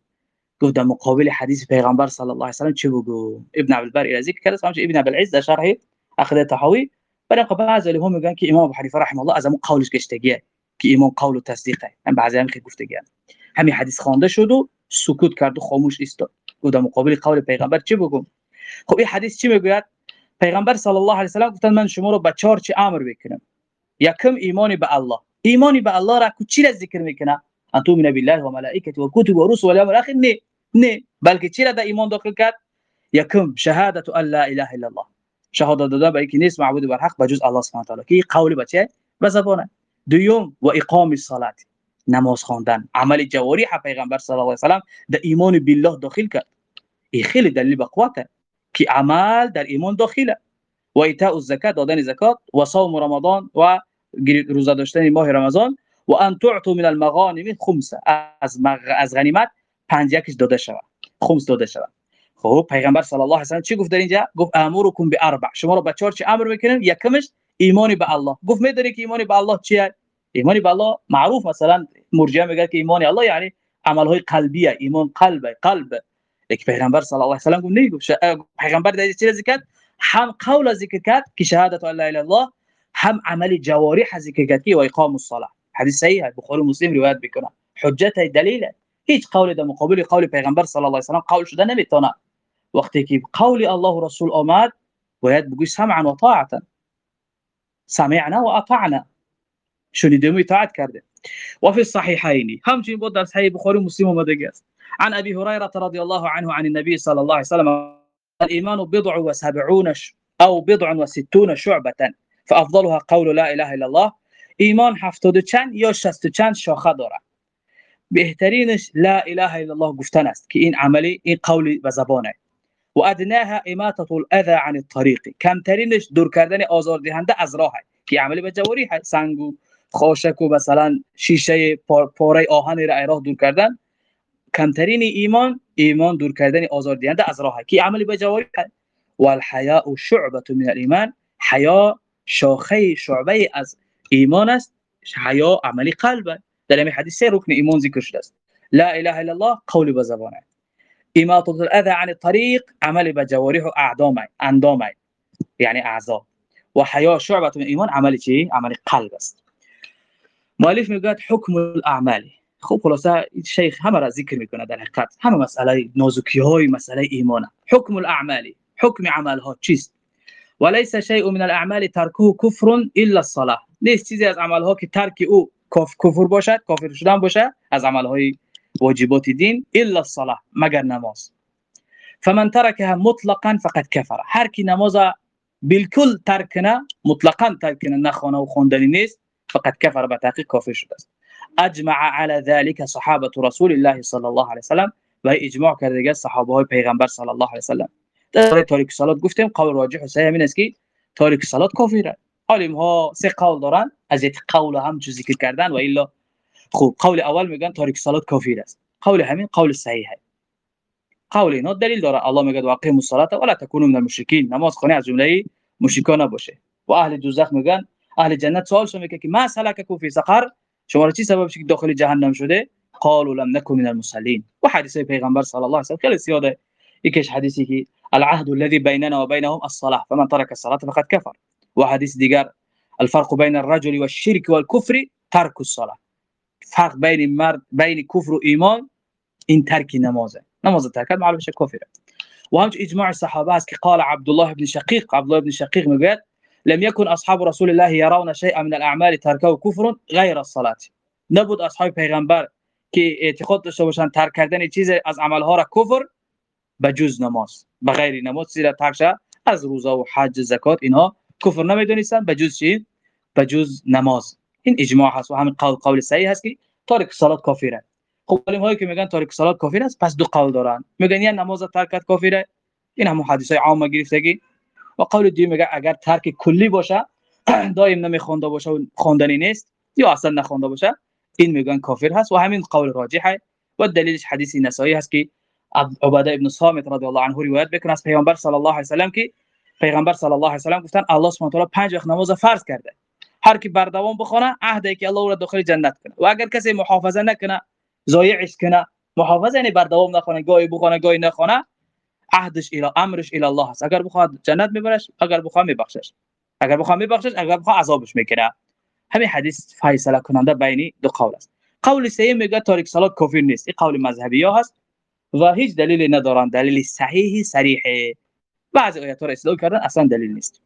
گفت در مقابل حدیث پیغمبر صلی الله علیه و سلم چی بگو؟ ابن عبد البر ذکر کرد ابن عبد العز در شرح اخذ تحوی برای بعضی هم میگن که امام ابو حنیفه رحمه الله از قولش گشتگیه که امام قول و تصدیقه هم بعضی هم گفتگی همین حدیث خوانده شد و سکوت کرد و خاموش ایستاد. گفت مقابل قول پیغمبر چی بگم خب این حدیث چی می‌گوید؟ پیغمبر صلی الله علیه و سلم گفتن من شما رو به چهار چی امر بکنم یکم ایمانی به الله ایمانی به الله را چی را ذکر می‌کنه ان تؤمن بالله و ملائکته و کتب و رسل و الیوم الاخر نه نه بلکه چی را در ایمان داخل کرد یکم شهادت ان لا اله الا الله شهادت دادن به اینکه نیست معبود بر حق بجز الله سبحانه و تعالی که قول بچه به زبانه دوم و اقام الصلاه نماز خواندن عمل جواری پیغمبر صلی الله علیه و سلم در ایمان بالله داخل کرد این خیلی دلیل به قوته که عمل در ایمان داخله و ایتاء الزکات دادن زکات و صوم رمضان و روزه داشتن ماه رمضان و ان تعطوا من المغانم خمسه از مغ... از غنیمت پنج یکش داده شود. خمس داده شود. خب پیغمبر صلی الله علیه و چی گفت در اینجا؟ گفت امرکم باربع. شما رو به چهار چی أمر میکنم یکمش ایمانی به الله. گفت میدونی که ایمانی به الله چیه؟ ایمانی به الله معروف. مثلا مرجئه میگه که ایمانی الله یعنی عمل های قلبیه. ایمان قلبه قلب. یک پیغمبر صلی الله علیه و سلم گفت نه گفت پیغمبر در چی ذکر هم قول ذکر کرد که شهادت الله إلا الله هم عمل جوارح ذکر کرد و اقام الصلاة. حدیث صحیح بخاری مسلم روایت میکنه حجت دلیل هیچ قول در مقابل قول پیغمبر صلی الله علیه و سلم قول شده نمیتونه وقتی که قول الله رسول آمد باید بگوی سمعا و طاعتا سمعنا و اطعنا. شنیدیم و اطاعت کرده. و فی الصحیحین همچنین بود در صحیح بخاری مسلم اومده است عن ابي هريره رضي الله عنه عن النبي صلى الله عليه وسلم الايمان بضع وسبعون او بضع وستون شعبه فافضلها قول لا اله الا الله ایمان هفتاد چند یا شست چند شاخه داره. بهترینش لا اله الا الله گفتن است که این عملی این قولی و زبانه. و ادناها اماطه الاذى عن الطريق. کمترینش دور کردن آزاردهنده از راه که عملی به جواری سنگ و خاشک و مثلا شیشه پاره آهن را راه دور کردن. کمترین ایمان ایمان دور کردن آزار دهنده از راه کی عملی به جواری و الحیاء شعبه من الایمان. حیا شاخه شعبه از ایمان است. حیا عملی قلب در این حدیث رکن ایمان ذکر شده است. لا اله الا الله قول به زبانه. اماطه الاذى عن الطريق عمل به جوارح و اعضاء اندام یعنی اعضا. و حیا شعبه من ایمان عملی چی؟ عملی قلب است. مؤلف میگه حکم الاعمال خب خلاصه شیخ همه را ذکر میکنه در حقیقت. همه مسئله نازکی های مسئله ایمان حکم الاعمال حکم عمل ها چیست؟ وليس شيء من الاعمال تركه كفر الا الصلاة. نیست چیزی از عمل ها که ترک أو کفر باشد کافر شدن باشه از عمل های واجبات دین الا الصلاة مگر نماز. فمن تركها مطلقا فقد كفر هر کی نماز بالکل ترک کنه مطلقا ترک کنه نخونه و خوندنی نیست فقد كفر به تحقیق کافر شده است. اجمع على ذلك صحابه رسول الله صلی الله علیه وسلم و اجماع کرده صحابه های پیغمبر صلی الله علیه وسلم. در تاریک صلات گفتیم قول راجح و صحیح همین است که تاریک صلات کافره عالم ها سه قول دارن از یک قول هم چیزی ذکر کردن و الا. خوب قول اول میگن تاریک صلات کافر است. قول همین قول صحیح است قول اینا دلیل داره. الله میگه واقیم الصلاه ولا تکونوا من المشرکین. نماز خونه از جمله مشرکان نباشه. و اهل دوزخ میگن اهل جنت سوال شو میگه که ما سلککم فی سقر؟ شما را چی سبب شد داخل جهنم شده؟ قالوا لم نكن من المصلين. و حدیث پیغمبر صلی الله علیه و خیلی زیاده. یکیش حدیثی که العهد الذي بيننا وبينهم الصلاة. فمن ترك الصلاة فقد كفر وحديث دیگر الفرق بين الرجل والشرك والكفر ترك الصلاة. فرق بین مرد بین کفر و ایمان این ترک نمازه. نماز ترک معلومه کافره و همچ اجماع الصحابه است که قال عبد الله بن شقيق عبد الله بن شقيق میگه لم يكن أصحاب رسول الله يرون شيئا من الأعمال تركه كفر غير الصلاة. نبود أصحاب پیغمبر که اعتقاد داشته باشن ترک کردن چیز از عملها را کفر بجز نماز بغیر نماز زیرا ترک از روزه و حج زکات اینها کفر نمیدونستان بجز چی؟ بجز نماز. این اجماع هست و همین قول قول صحیح هست که تارک صلات کافره خب علم هایی که میگن تارک صلات کافر است پس دو قول دارن. میگن یا نماز ترکت کافره این هم حدیث های عام گرفتگی و قول دیگه میگه اگر ترک کلی باشه دائم نمیخونده باشه و خواندنی نیست یا اصلا نخونده باشه این میگن کافر هست و همین قول راجحه و دلیلش حدیث نسائی هست که عباده ابن صامت رضی الله عنه روایت بکنه از پیامبر صلی الله علیه و سلم که پیغمبر صلی الله علیه و سلم گفتن الله سبحانه و تعالی پنج وقت نماز فرض کرده. هر کی بر دوام بخونه عهده که الله او را داخل جنت کنه. و اگر کسی محافظه نکنه ضایعش کنه محافظه یعنی بر دوام نخونه گاهی بخونه گاهی نخونه عهدش الى امرش الى الله است. اگر بخواد جنت میبرش اگر بخواد میبخشش. اگر بخواد میبخشش اگر بخواد عذابش می‌کنه. همین حدیث فیصله کننده بین دو قول است. قول سوم میگه تاریک صلات کافر نیست. این قول مذهبی ها هست و هیچ دلیلی ندارن. دلیل صحیحی صریحه بعضی آیات را اصلاح کردن اصلا دلیل نیست.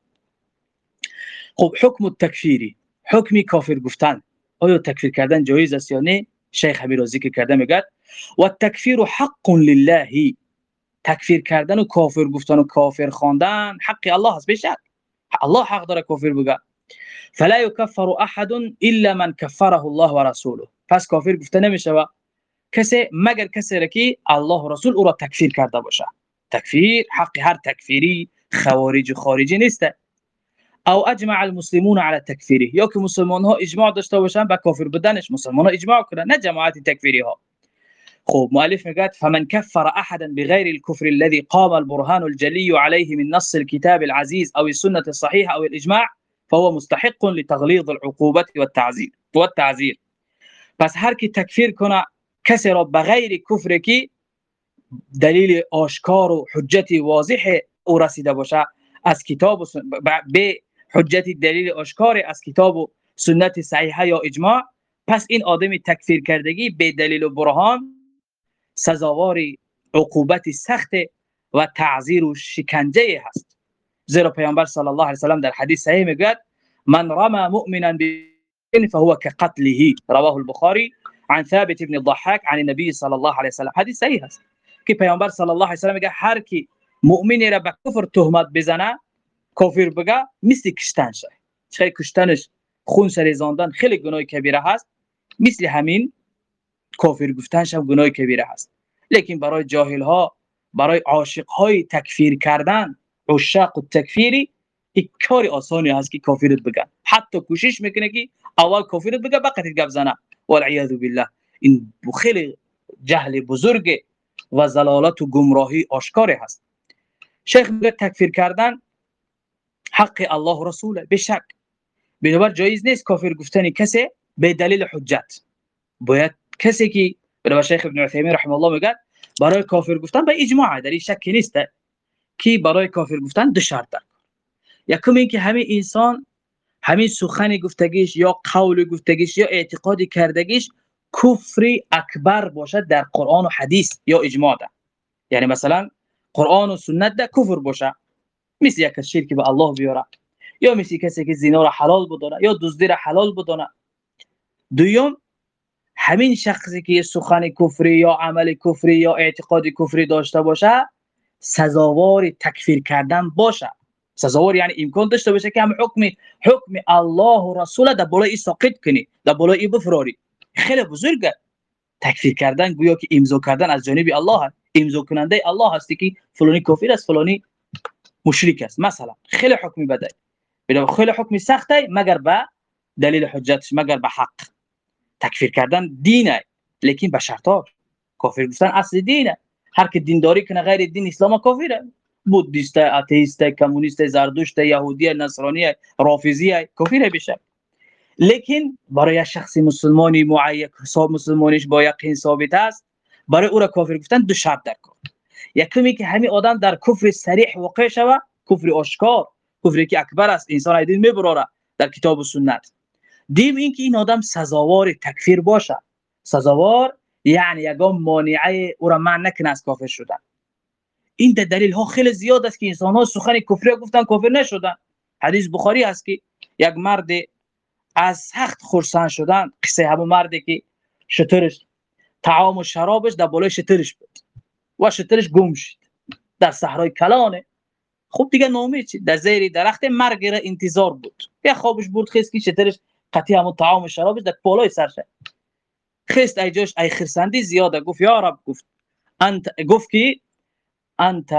خب حکم التکفیری حکمی کافر گفتن. آیا تکفیر کردن جایز است یا نه؟ شیخ همین را ذکر کرده میگه و التکفیر حق لله. تکفیر کردن و کافر گفتن و کافر خواندن حق الله است بشک الله حق داره کافر بگه. فلا يكفر احد الا من كفره الله ورسوله پس کافر گفته نمیشه کسی مگر کسی را که الله و رسول أو را تکفیر کرده باشه. تکفیر حق هر تکفیری خوارج و خارجی نیست أو اجمع المسلمون على تکفیری یا که مسلمان ها اجماع داشته باشن به کافر بودنش مسلمان ها اجماع کنن نه جماعت تکفیری ها خب مؤلف میگه فمن كفر أحدا بغير الكفر الذي قام البرهان الجلي عليه من نص الكتاب العزيز أو السنة الصحيحة أو الإجماع فهو مستحق لتغليظ العقوبة والتعزير والتعزير پس هر کی تکفیر کنه کسی را بغیر کفر کی دلیل آشکار واضح أو رسیده باشه از کتاب به حجت دلیل آشکار از کتاب و سنت صحیحه یا اجماع. پس این آدمی تکفیر کردگی به دلیل و برهان سزاوار عقوبت سخت و تعذیر و شکنجه هست. زیرا پیامبر صلی الله علیه و سلم در حدیث صحیح میگه من رمى مؤمنا فهو كقتله رواه البخاري عن ثابت بن الضحاك عن النبي صلى الله عليه وسلم. حدیث صحیح است که پیامبر صلی الله علیه و سلم میگه هر کی مؤمنی را به کفر تهمت بزنه کافر بگه مثل کشتن شه. چه کشتنش خون سریزاندن خیلی گناه کبیره هست. مثل همین کافر گفتنش هم گناه کبیره هست. لیکن برای جاهل ها برای عاشق های تکفیر کردن عشاق و تکفیری یک کار آسانی هست که کافرت بگن. حتی کوشش می‌کنه که اول کافرت بگه بعد گپ زنه. والعیاذ بالله. این خیلی جهل بزرگ و زلالت و گمراهی آشکاری هست. شیخ میگه تکفیر کردن حق الله رسوله به شک. جایز نیست کافر گفتن کسی به دلیل حجت. باید کسی که بنابر شیخ ابن عثیمین رحمه الله میگه برای کافر گفتن به اجماع در این شکی نیست که برای کافر گفتن دو شرط داره یکم اینکه همین انسان همین سخن گفتگیش یا قول گفتگیش یا اعتقادی کردگیش کفری اکبر باشد در قرآن و حدیث یا اجماع ده. یعنی مثلا قرآن و سنت ده کفر باشه. مثل یک شرک به الله بیاره. یا مثل کسی که زنا را حلال بدونه یا دزدی را حلال بدونه دوم همین شخصی که سخن کفری یا عمل کفری یا اعتقاد کفری داشته باشه سزاوار تکفیر کردن باشه. سزاوار یعنی امکان داشته باشه که هم حکم حکم الله و رسول در بالای ساقط کنی در بالای بفراری. خیلی بزرگه. تکفیر کردن گویا که امضا کردن از جانب الله امضا کننده الله هستی که فلانی کافر است فلانی مشرک است. مثلا خیلی حکمی بده خیلی حکمی سخته مگر به دلیل حجتش مگر به حق. تکفیر کردن دینه لیکن به شرطا کافر گفتن اصل دینه. هر که دینداری کنه غیر دین اسلام کافره. بودیست اتئیست کمونیست زردشت یهودی نصرانی رافضی کافر بشه لیکن برای شخص مسلمانی معین حساب مسلمانیش با یقین ثابت است برای او را کافر گفتن دو شرط در کار. یکمی که همین آدم در کفر صریح واقع شوه کفر آشکار کفری که اکبر است انسان ایدین میبراره در کتاب و سنت. دیم اینکه این آدم سزاوار تکفیر باشه. سزاوار یعنی یگان مانعه او را من نکنه از کافر شدن. این دلیل ها خیلی زیاد است که انسان ها سخن کفری گفتن کافر نشدن. حدیث بخاری است که یک مرد از سخت خرسان شدن قصه همون مردی که شترش طعام و شرابش در بالای شترش بود و شترش گم شد. در صحرای کلانه خوب دیگه نامید در زیر درخت مرگ را انتظار بود. یا خوابش بود خیست که شترش قطعی همون طعام و شرابش در بالای سرشه خیست ای جاش ای خرسندی زیاده. گفت یا رب گفت. انت گفت که انت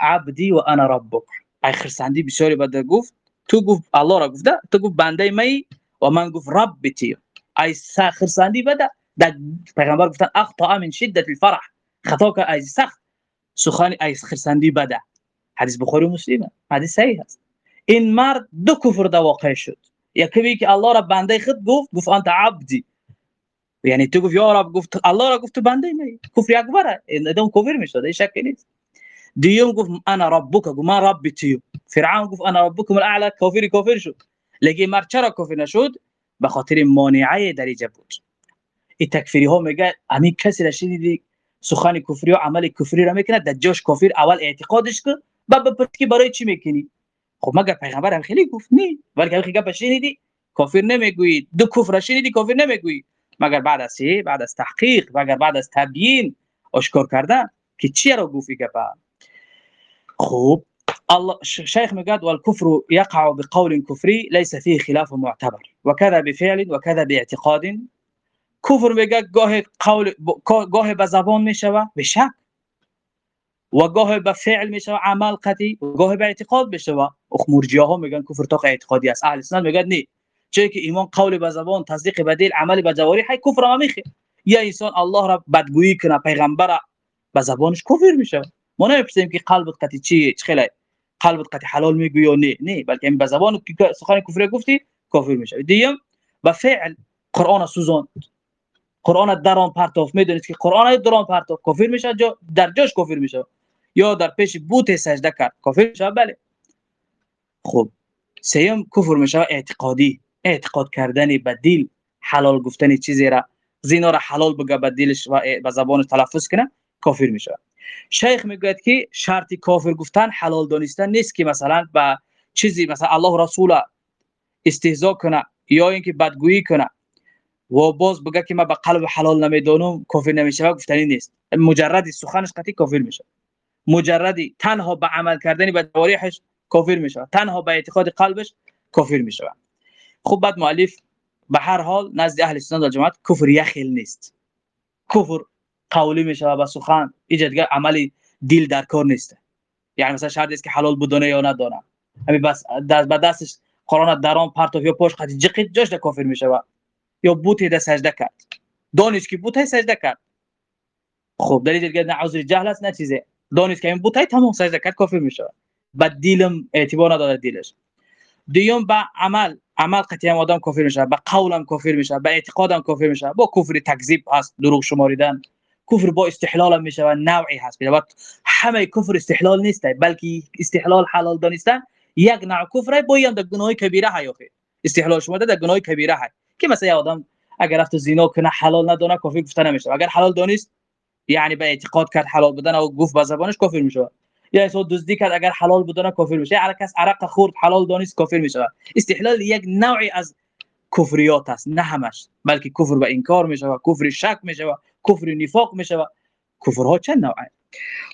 عبدی و انا ربک. ای خرسندی بسیاری بده. گفت تو گفت الله را گفته تو گفت بنده می و من گفت رب تی. ای خرسندی بده. در پیغمبر گفتن اخطا من شدت الفرح. خطا که ای سخت. سخن ای خرسندی بده. حدیث بخاری و مسلمه. حدیث صحیح است این مرد دو کفر در واقع شد. یکی که الله را بنده خود گفت گفت انت عبدی. یعنی تو گفت یا رب گفت الله را گفت بنده می کفر اکبره ادم کفر می‌شد این شک نیست. دیوم گفت انا ربک گفت من رب تیو. فرعون گفت انا ربکم الاعلى کافر کافر شد. لیکن مرد چرا کافر نشد؟ به خاطر مانعه دریجه بود. این تکفیری ها میگه همین کسی را شنیدی؟ سخن کفری و عمل کفری را می‌کنه. در جاش کافر اول اعتقادش که بعد بپرس که برای چی می‌کنی؟ خب مگر پیغمبر هم خیلی گفت؟ نه. ولی که گپ شنیدی کافر نمی‌گویی دو کفر شنیدی کافر نمی‌گویی مگر بعد از بعد از تحقیق. مگر بعد از تبیین آشکار کردن که چی را گفتی گپ؟ خوب الله شيخ مقاد والكفر يقع بقول كفري ليس فيه خلاف معتبر. وكذا بفعل وكذا باعتقاد كفر میگه گاه قول گاه به زبان می‌شوه. به شک. و گاه به فعل می‌شوه عمل قطعی. و گاه به اعتقاد بشوه اخ مرجئه ها میگن کفر تا اعتقادی است. اهل سنت میگن نه. چه که ایمان قول به زبان تصدیق به دل عمل به جوارح کفر ما میخه. یا انسان الله را بدگویی کنه پیغمبر به زبانش کفر میشه. ما نمی‌پرسیم که قلبت قطعی چی خیلی؟ قلبت قطعی حلال میگوی یا نه؟ نه بلکه به زبان سخن کفر گفتی کافر میشه. دیم و فعل قرآن سوزان قرآن دران پرتاف می‌دونید که قرآن دران پرتاف کافر میشه جا در جاش کافر میشه. یا در پیش بوت سجده کرد. کافر میشه بله. خب سیم کفر میشه اعتقادی اعتقاد کردن به دل حلال گفتن چیزی را زینا را حلال بگه به دلش و به زبانش تلفظ کنه کافر میشه شیخ می‌گوید که شرطی کافر گفتن حلال دانستن نیست که مثلا به چیزی مثلا الله رسول استهزا کنه یا اینکه بدگویی کنه و باز بگه که من به قلب حلال نمی‌دونم کافر نمیشه گفتنی نیست. مجرد سخنش قطعی کافر میشه مجردی. تنها به عمل کردن به جوارحش کافر میشه تنها به اعتقاد قلبش کافر میشه خب بعد مؤلف به هر حال نزد اهل سنت و جماعت کفر یخیل نیست. کفر قولی میشه به سخن ایجادگر عملی دل در کار نیست. یعنی مثلا شرط است که حلال بدونه یا ندونه همین بس دست به دستش قرآن درام پرتو یا پشت قضیه جقید جاش کافر میشه یا بوت ده سجده کرد. دانش که بوت سجده کرد. خب دلیل دیگه نه عذر جهل است نه چیزه. دانست که این بوتای تمام سجده کرد کافر میشه بعد دیلم اعتبار نداره دیلش. دیوم با عمل عمل قطعی آدم کافر میشه با قولم کافر میشه با اعتقادم کافر میشه با کفر تکذیب هست دروغ شماریدن. کفر با استحلال میشه و نوعی هست. بعد همه کفر استحلال نیست بلکه استحلال حلال دانستن. یک نوع کفر با هم در گناه کبیره هست استحلال شما در گناه کبیره هست. که مثلا آدم اگر رفت زنا کنه حلال ندونه کافر گفته نمیشه. اگر حلال دانست یعنی به اعتقاد کرد حلال بودن أو گفت به زبانش کافر میشه یا اسو دزدی کرد اگر حلال بدونه کافر میشه هر کس عرق خورد حلال دانست کافر میشه استحلال یک نوعی از کفریات است نه همش. بلکه کفر به انکار میشه و کفر شک میشه و کفر نفاق میشه و کفرها چند نوعه؟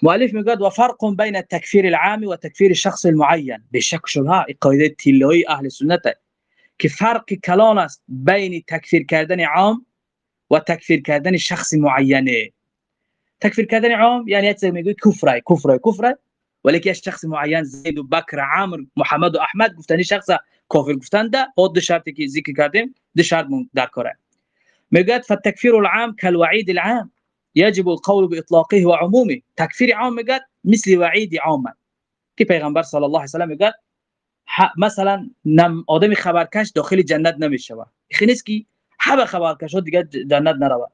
مؤلف میگه و فرق بین تکفیر العام و تکفیر شخص المعین. به شک شبهه قاعدة تلوی أهل سنت که فرق کلان است بین تکفیر کردن عام و تکفیر کردن شخص معینه. کردن عام؟ یعنی یک میگه کفر کفر کفر ولی شخص معین زید و بکر عامر محمد و احمد شخص کافر گفتن ده أو دو شرطی که ذکر کردیم دو شرط در کاره میگه فالتکفیر العام كالوعید العام. يجب القول بإطلاقه وعمومه. تكفير عام میگه مثل وعید عام که پیغمبر صلی الله علیه و سلم میگه مثلا نم آدم خبرکش داخل جنت نمیشه خیلی نیست که همه خبرکش ها دیگه جنت نروه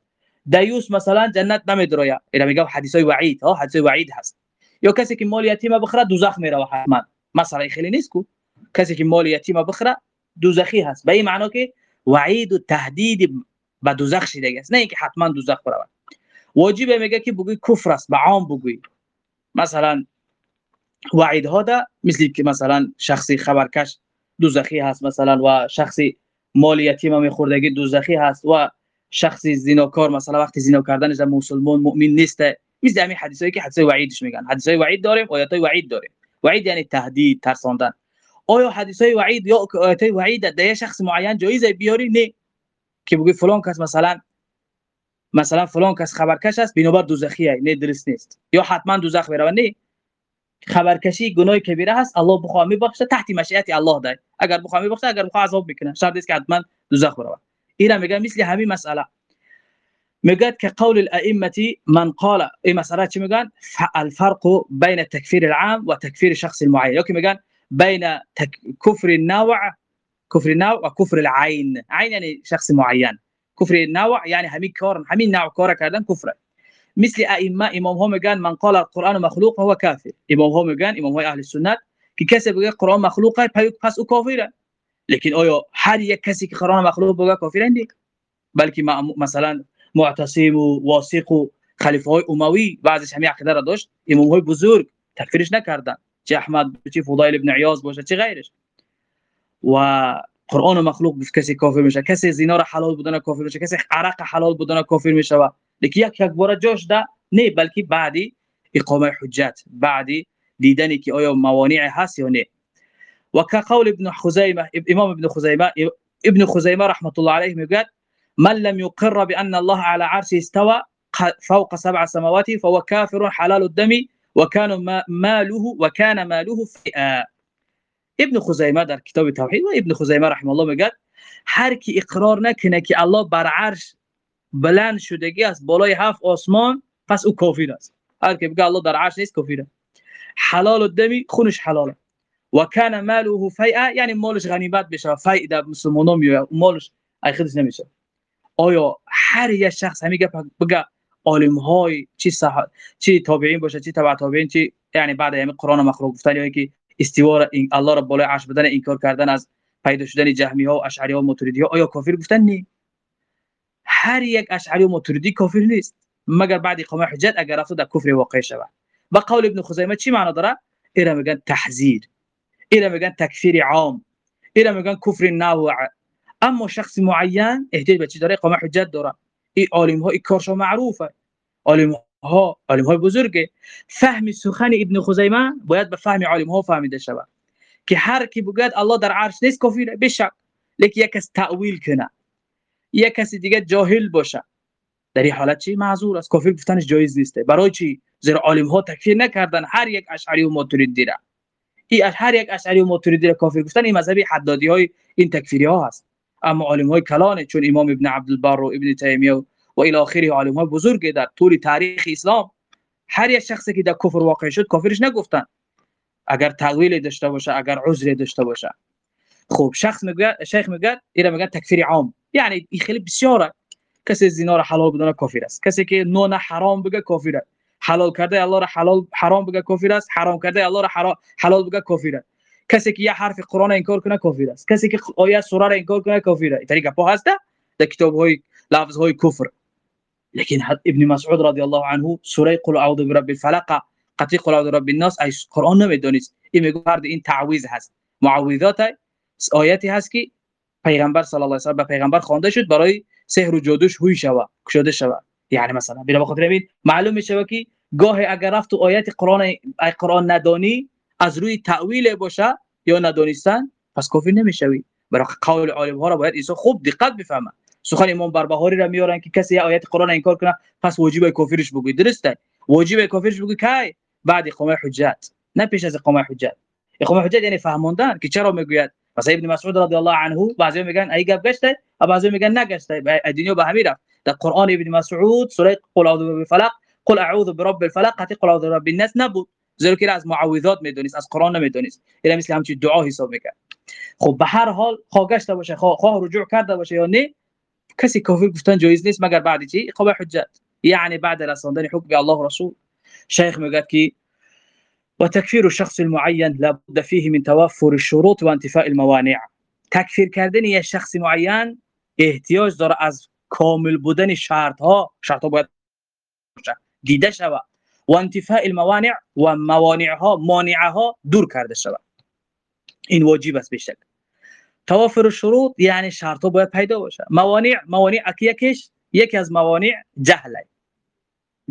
دیوس مثلا جنت نمیدرویا اینا میگه حدیث های وعید ها حدیث وعید هست. یا کسی که مال یتیم بخره دوزخ میره حتما مثلا خیلی نیست کو کسی که مال یتیم بخره دوزخی هست. به این معنا که وعید و تهدید به دوزخ شده است نه اینکه حتما دوزخ بره واجب میگه که بگوی کفر است به عام بگوی مثلا وعید ها ده مثل که مثلا شخصی خبرکش دوزخی هست. مثلا و شخصی مال یتیم میخوردگی دوزخی هست. و شخصی زیناکار مثلا وقتی زنا کردنش مسلمان مؤمن نیست مثل همین حدیثایی که حدیث وعیدش میگن. حدیثای وعید داریم آیات وعید داریم. وعید یعنی تهدید ترساندن. آیا حدیثای وعید یا آیات وعید در شخص معین جایزه بیاری؟ نه. که بگی فلان کس مثلا مثلا فلان کس خبرکش است بنابر دوزخیه. نه درست نیست. یا حتما دوزخ بره نه. خبرکشی گناه کبیره هست الله بخواه میبخشه تحت مشیت الله ده اگر بخواه میبخشه اگر بخواه عذاب می‌کنه. شرط است که حتما دوزخ بره. إلى ميغا مثل هذه مساله ميغات كقول الأئمة من قال اي مسألة ميغان الفرق بين التكفير العام وتكفير الشخص المعين. أوكي ميغان بين تك... كفر النوع كفر النوع وكفر العين. عين يعني شخص معين. كفر النوع يعني همي كور همي نوع كور كردن كفر مثل أئمة إمام هم قال من قال القرآن مخلوق فهو كافر. إمام هم قال إمام هو أهل السنة. كي كسب القرآن مخلوقا فهو بس كافر. لیکن آیا هر یک کسی که قرآن مخلوق بگه کافر اندی بلکه مثلا معتصم و واثق و خلیفه های اموی بعضیش همین عقیده را داشت. امام های بزرگ تکفیرش نکردن. چه احمد چه فضایل ابن عیاض باشه چه غیرش. و قرآن مخلوق کسی کافر میشه. کسی زنا را حلال بودن کافر میشه. کسی عرق حلال بودن کافر میشه. و لیکن یک یک بار جاش ده. نه بلکه بعدی اقامه حجت بعدی دیدنی که آیا موانع هست یا نه. و که قول ابن خزیمه إمام ابن خزیمه ابن خزیمه رحمت الله علیه میگه من لم يقر بأن الله على عرشه استوى فوق سبع سماوات فهو كافر حلال الدم وكان ماله وكان ماله فئا ابن خزیمه در کتاب توحید و ابن خزیمه رحمه الله میگه هر کی اقرار نکنه که الله بر عرش بلند شدگی است بالای هفت آسمان پس أو کافر است. هر کی بگه الله در عرش نیست کافر حلال الدم خونش حلاله. و کان ماله فیئا یعنی مالش غنیمت بشه فیء در مسلمانان میاد مالش ای خودش نمیشه آیا هر یک شخص همیگه بگه عالم های چی صح چی تابعین باشه چی تبع تابعین چی یعنی بعد همین قرآن مخلوق گفتن یا که استوا الله رب بالای عرش بدن انکار کردن از پیدا شدن جهمی ها و اشعری ها و ماتوریدی ها آیا کافر گفتن نی هر یک اشعری و ماتوریدی کافر نیست مگر بعد اقامه حجت اگر رفت در کفر واقع شود و قول ابن خزیمه چی معنا داره اینا میگن تحذیر اینا میگن تکفیر عام اینا میگن کفر نوع اما شخص معین احتیاج به چی داره اقامه حجت داره این عالم ها این کارش معروفه عالم ها عالم های بزرگه فهم سخن ابن خزیمه باید به فهم عالم ها فهمیده شود که هر کی بگد الله در عرش نیست کافر بشک لیکن یک کس تأویل کنه. یک کسی دیگه جاهل باشه. در این حالت چی؟ معذور است. کافر گفتنش جایز نیسته. برای چی؟ زیرا عالم ها تکفیر نکردن. هر یک اشعری و ماتوریدی را. این هر یک اشعری و ماتوریدی را کافر گفتن این مذهبی حدادی های این تکفیری ها هست. اما عالم های کلان چون امام ابن عبد البر و ابن تیمیه و و الی آخره عالم های بزرگ در طول تاریخ اسلام هر یک شخصی که در کفر واقع شد کافرش نگفتن. اگر تاویل داشته باشه اگر عذر داشته باشه. خب شخص میگه شیخ میگه اینا میگن تکفیر عام. یعنی خیلی بسیاره. کسی زنا را حلال بدونه کافر است. کسی که نون حرام بگه کافر است حلال کرده الله را حلال حرام بگه کافر است. حرام کرده الله را حلال بگه کافر است. کسی که یه حرف قرآن انکار کنه کافر است. کسی که آیه سوره را انکار کنه کافر است. طریقه په هست؟ در کتاب های لفظ های کفر. لیکن ابن مسعود رضی الله عنه سوره قل اعوذ برب الفلق قطعی قل اعوذ برب الناس ای قرآن نمی‌دونست این میگه فرد این تعویذ هست. معوذات آیاتی هست که پیغمبر صلی الله علیه و به پیغمبر خوانده شد برای سحر و جادوش هوی شوه کشاده شوه یعنی مثلا بنا بخاطر همین معلوم میشه که گاه اگر رفت تو آیات قرآن قرآن ندانی از روی تعویل باشه یا ندانستن پس کافر نمی‌شوی برای قول عالم ها را باید ایسا خوب دقت بفهمه. سخن امام بربهاری را میارن که کسی آیات قرآن انکار کنه پس واجب کافرش بگوی درسته؟ واجب کافرش بگوی کی؟ بعد اقامه حجت. نه پیش از اقامه حجت. اقامه حجت یعنی فهموندن که چرا می‌گوید. مثلا ابن مسعود رضی الله عنه بعضی میگن ای گپ گشته بعضی میگن نگشته. دنیا به همین رفت. در قرآن ابن مسعود سوره قل اعوذ بالفلق قل اعوذ برب الفلق قتی قل اعوذ برب الناس نبود زیرا که از معوذات می‌دونید از قرآن نمی‌دونید اینا مثل همچین دعا حساب می‌کرد خب به هر حال خواه گشته باشه خواه, خواه رجوع کرده باشه یا نه کسی کافر گفتن جایز نیست مگر بعد چی خب حجت یعنی بعد رساندن حکم الله و رسول شیخ میگه که وتكفير الشخص المعين لابد فيه من توفر الشروط وانتفاء الموانع تکفیر کردن یک شخص معین احتیاج داره از کامل بودن شرط ها شرط ها باید دیده شود. و انتفاء الموانع و موانع ها مانع ها دور کرده شود. این واجب است بیشتر. توافر الشروط یعنی شرط ها باید پیدا باشه. موانع موانع یکیش یکی از موانع جهل.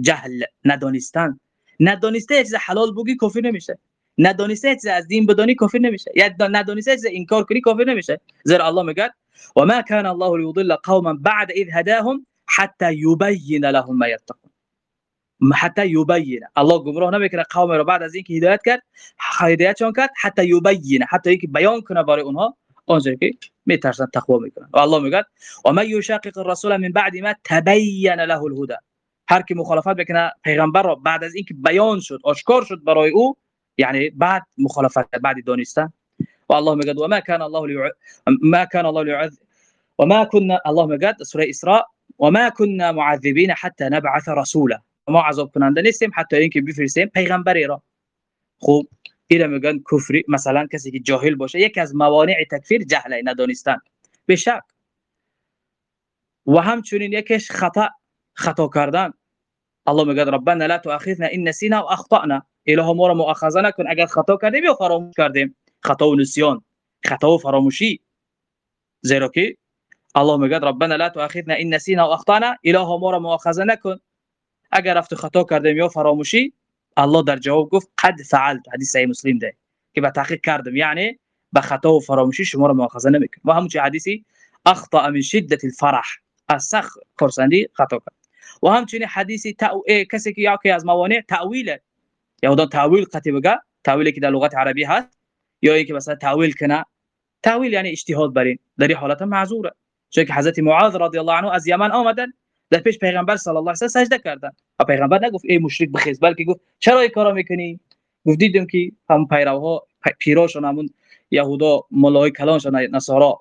جهل ندانستن. ندانسته چیز حلال بگی کافر نمیشه. ندانسته چیز از دین بدانی کافر نمیشه. یا ندانسته چیز انکار کنی کافر نمیشه. زیرا الله میگه و ما كان الله ليضل قوما بعد اذ هداهم حتى يبين لهم ما يتقون. حتى يبين. الله گمراه نمیکنه قوم رو بعد از اینکه هدایت کرد هدایتشون کرد حتی یبین حتی اینکه بیان کنه برای اونها اونجا که میترسن تقوا میکنن. و الله میگه یشاقق الرسول من بعد ما تبین له الهدى. هر کی مخالفت بکنه پیغمبر را بعد از اینکه بیان شد آشکار شد برای أو یعنی بعد مخالفت بعد دانستن و الله میگه و ما كان الله ليع... ما كان الله ليعذ وما كنا الله میگه سورة إسراء. وما كنا معذبين حتى نبعث رسولا. ما عذاب کننده نیستیم حتی اینکه بفرستیم پیغمبری را میگن کفری مثلا که جاهل باشه یکی از موانع تکفیر جهل ندانستن به شک. و همچنین یکیش خطأ خطا کردن. الله میگه ربنا لا تؤاخذنا إن نسينا و اخطانا اله ما را مؤاخذه نکن. اگر خطا کردیم یا فراموش کردیم. خطأ و نسیان خطأ و فراموشی زیرا که الله میگه ربنا لا تؤاخذنا إن نسينا و اخطانا اله ما را مؤاخذة نکن اگر رفت خطأ کردیم یا فراموشی الله در جواب گفت قد فعلت حدیث صحیح مسلم ده که به تحقیق کردم. یعنی به خطأ و فراموشی شما را مؤاخذه نمیکنم. و همون حدیثی اخطأ من شدة الفرح سخت خرسندی خطأ کرد. و همچنین حدیثی تاو کسی که یکی از موانع تاویل یا اون تأویل قطعی بگه تأویلی که در لغت عربی هست یا اینکه مثلا تاویل کنه. تاویل یعنی اجتهاد برین. در این حالت معذوره. چون که حضرت معاذ رضی الله عنه از یمن آمدن. در پیش پیغمبر صلی الله علیه و سجده کردن. و پیغمبر نگفت ای مشرک بخیز. بلکه گفت چرا این کارا می‌کنی؟ گفت دیدم که هم پیروها پیراشون همون یهودا مولای کلانشون نصارا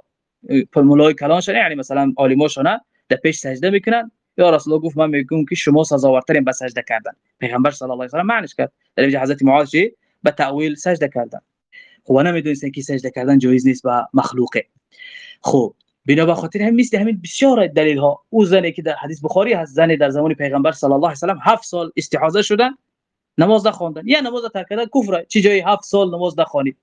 مولای کلانشون یعنی مثلا عالماشون در پیش سجده می‌کنن. یا رسول الله گفت من میگم که شما سزاوارترین به سجده کردن. پیغمبر صلی الله علیه و سلم معنیش کرد. در حضرت معاذ به تاویل سجده کردن. خب نمی‌دونستن که سجده کردن جایز نیست به مخلوقه. خب بنا به خاطر همین مثل همین بسیار دلیل ها او زنی که در حدیث بخاری هست زنی در زمان پیغمبر صلی الله علیه و سلم 7 سال استحاضه شدن نماز نخوندن یا نماز ترک کردن کفر. چه جای 7 سال نماز نخوانید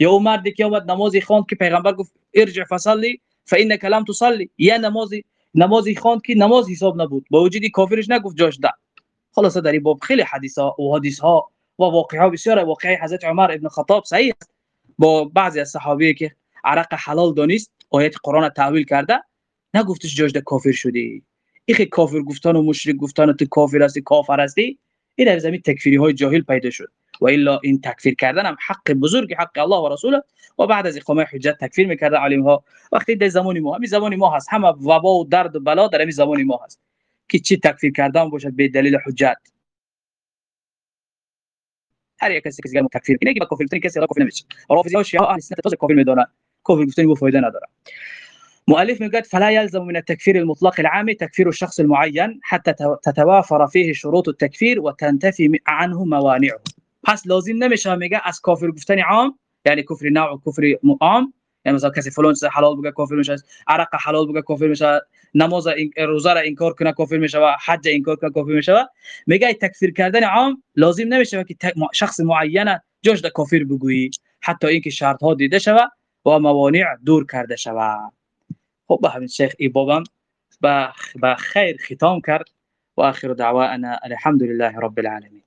یا او مردی که اومد نمازی خواند که پیغمبر گفت ارجع فصلی فانك لم تصلي یا نمازی نمازی خواند که نماز حساب نبود. با وجودی کافرش نگفت جاش ده. خلاص در این باب خیلی حدیث ها و حدیث ها و واقعه بسیار واقعی. حضرت عمر ابن خطاب صحیح است. با بعضی از صحابه که عرق حلال دانست آیت قرآن تعویل کرده نگفتش جاش ده کافر شدی. این کافر گفتن و مشرک گفتن تو کافر هستی کافر هستی این در زمین تکفیری های جاهل پیدا شد. و الا این تکفیر کردن هم حق بزرگ حق الله و رسوله. و بعد از اقامه حجت تکفیر می‌کرده علیم ها وقتی در زمان ما همین زمان ما هست. همه وبا و درد و بلا در همین زمان ما هست. که چی تکفیر کردن باشد به دلیل حجت؟ هر یک کسی که تکفیر کنه که با کافر کسی را کافر نمیشه. رافضی ها شیعه أهل سنت تازه کافر میدونن کافر گفتن بو فایده نداره. مؤلف میگه فلا يلزم من التكفير المطلق العام تكفير الشخص المعين حتى تتوافر فيه شروط التكفير وتنتفي عنه موانعه. پس لازم نمیشه میگه از کافر گفتن عام یعنی کفر نوع و کفر عام یعنی مثلا کسی فلان چیز حلال بگه کافر میشه. عرق حلال بگه کافر میشه. نماز روزه را انکار کنه کافر میشه و حج انکار کنه کافر میشه. میگه تکفیر کردن عام لازم نمیشه که شخص معین جوش کافر بگویی. حتی اینکه شرط ها دیده شوه و موانع دور کرده شوه. خب به همین شیخ ای بابم با خیر ختام کرد و آخر دعوانا الحمد لله رب العالمین.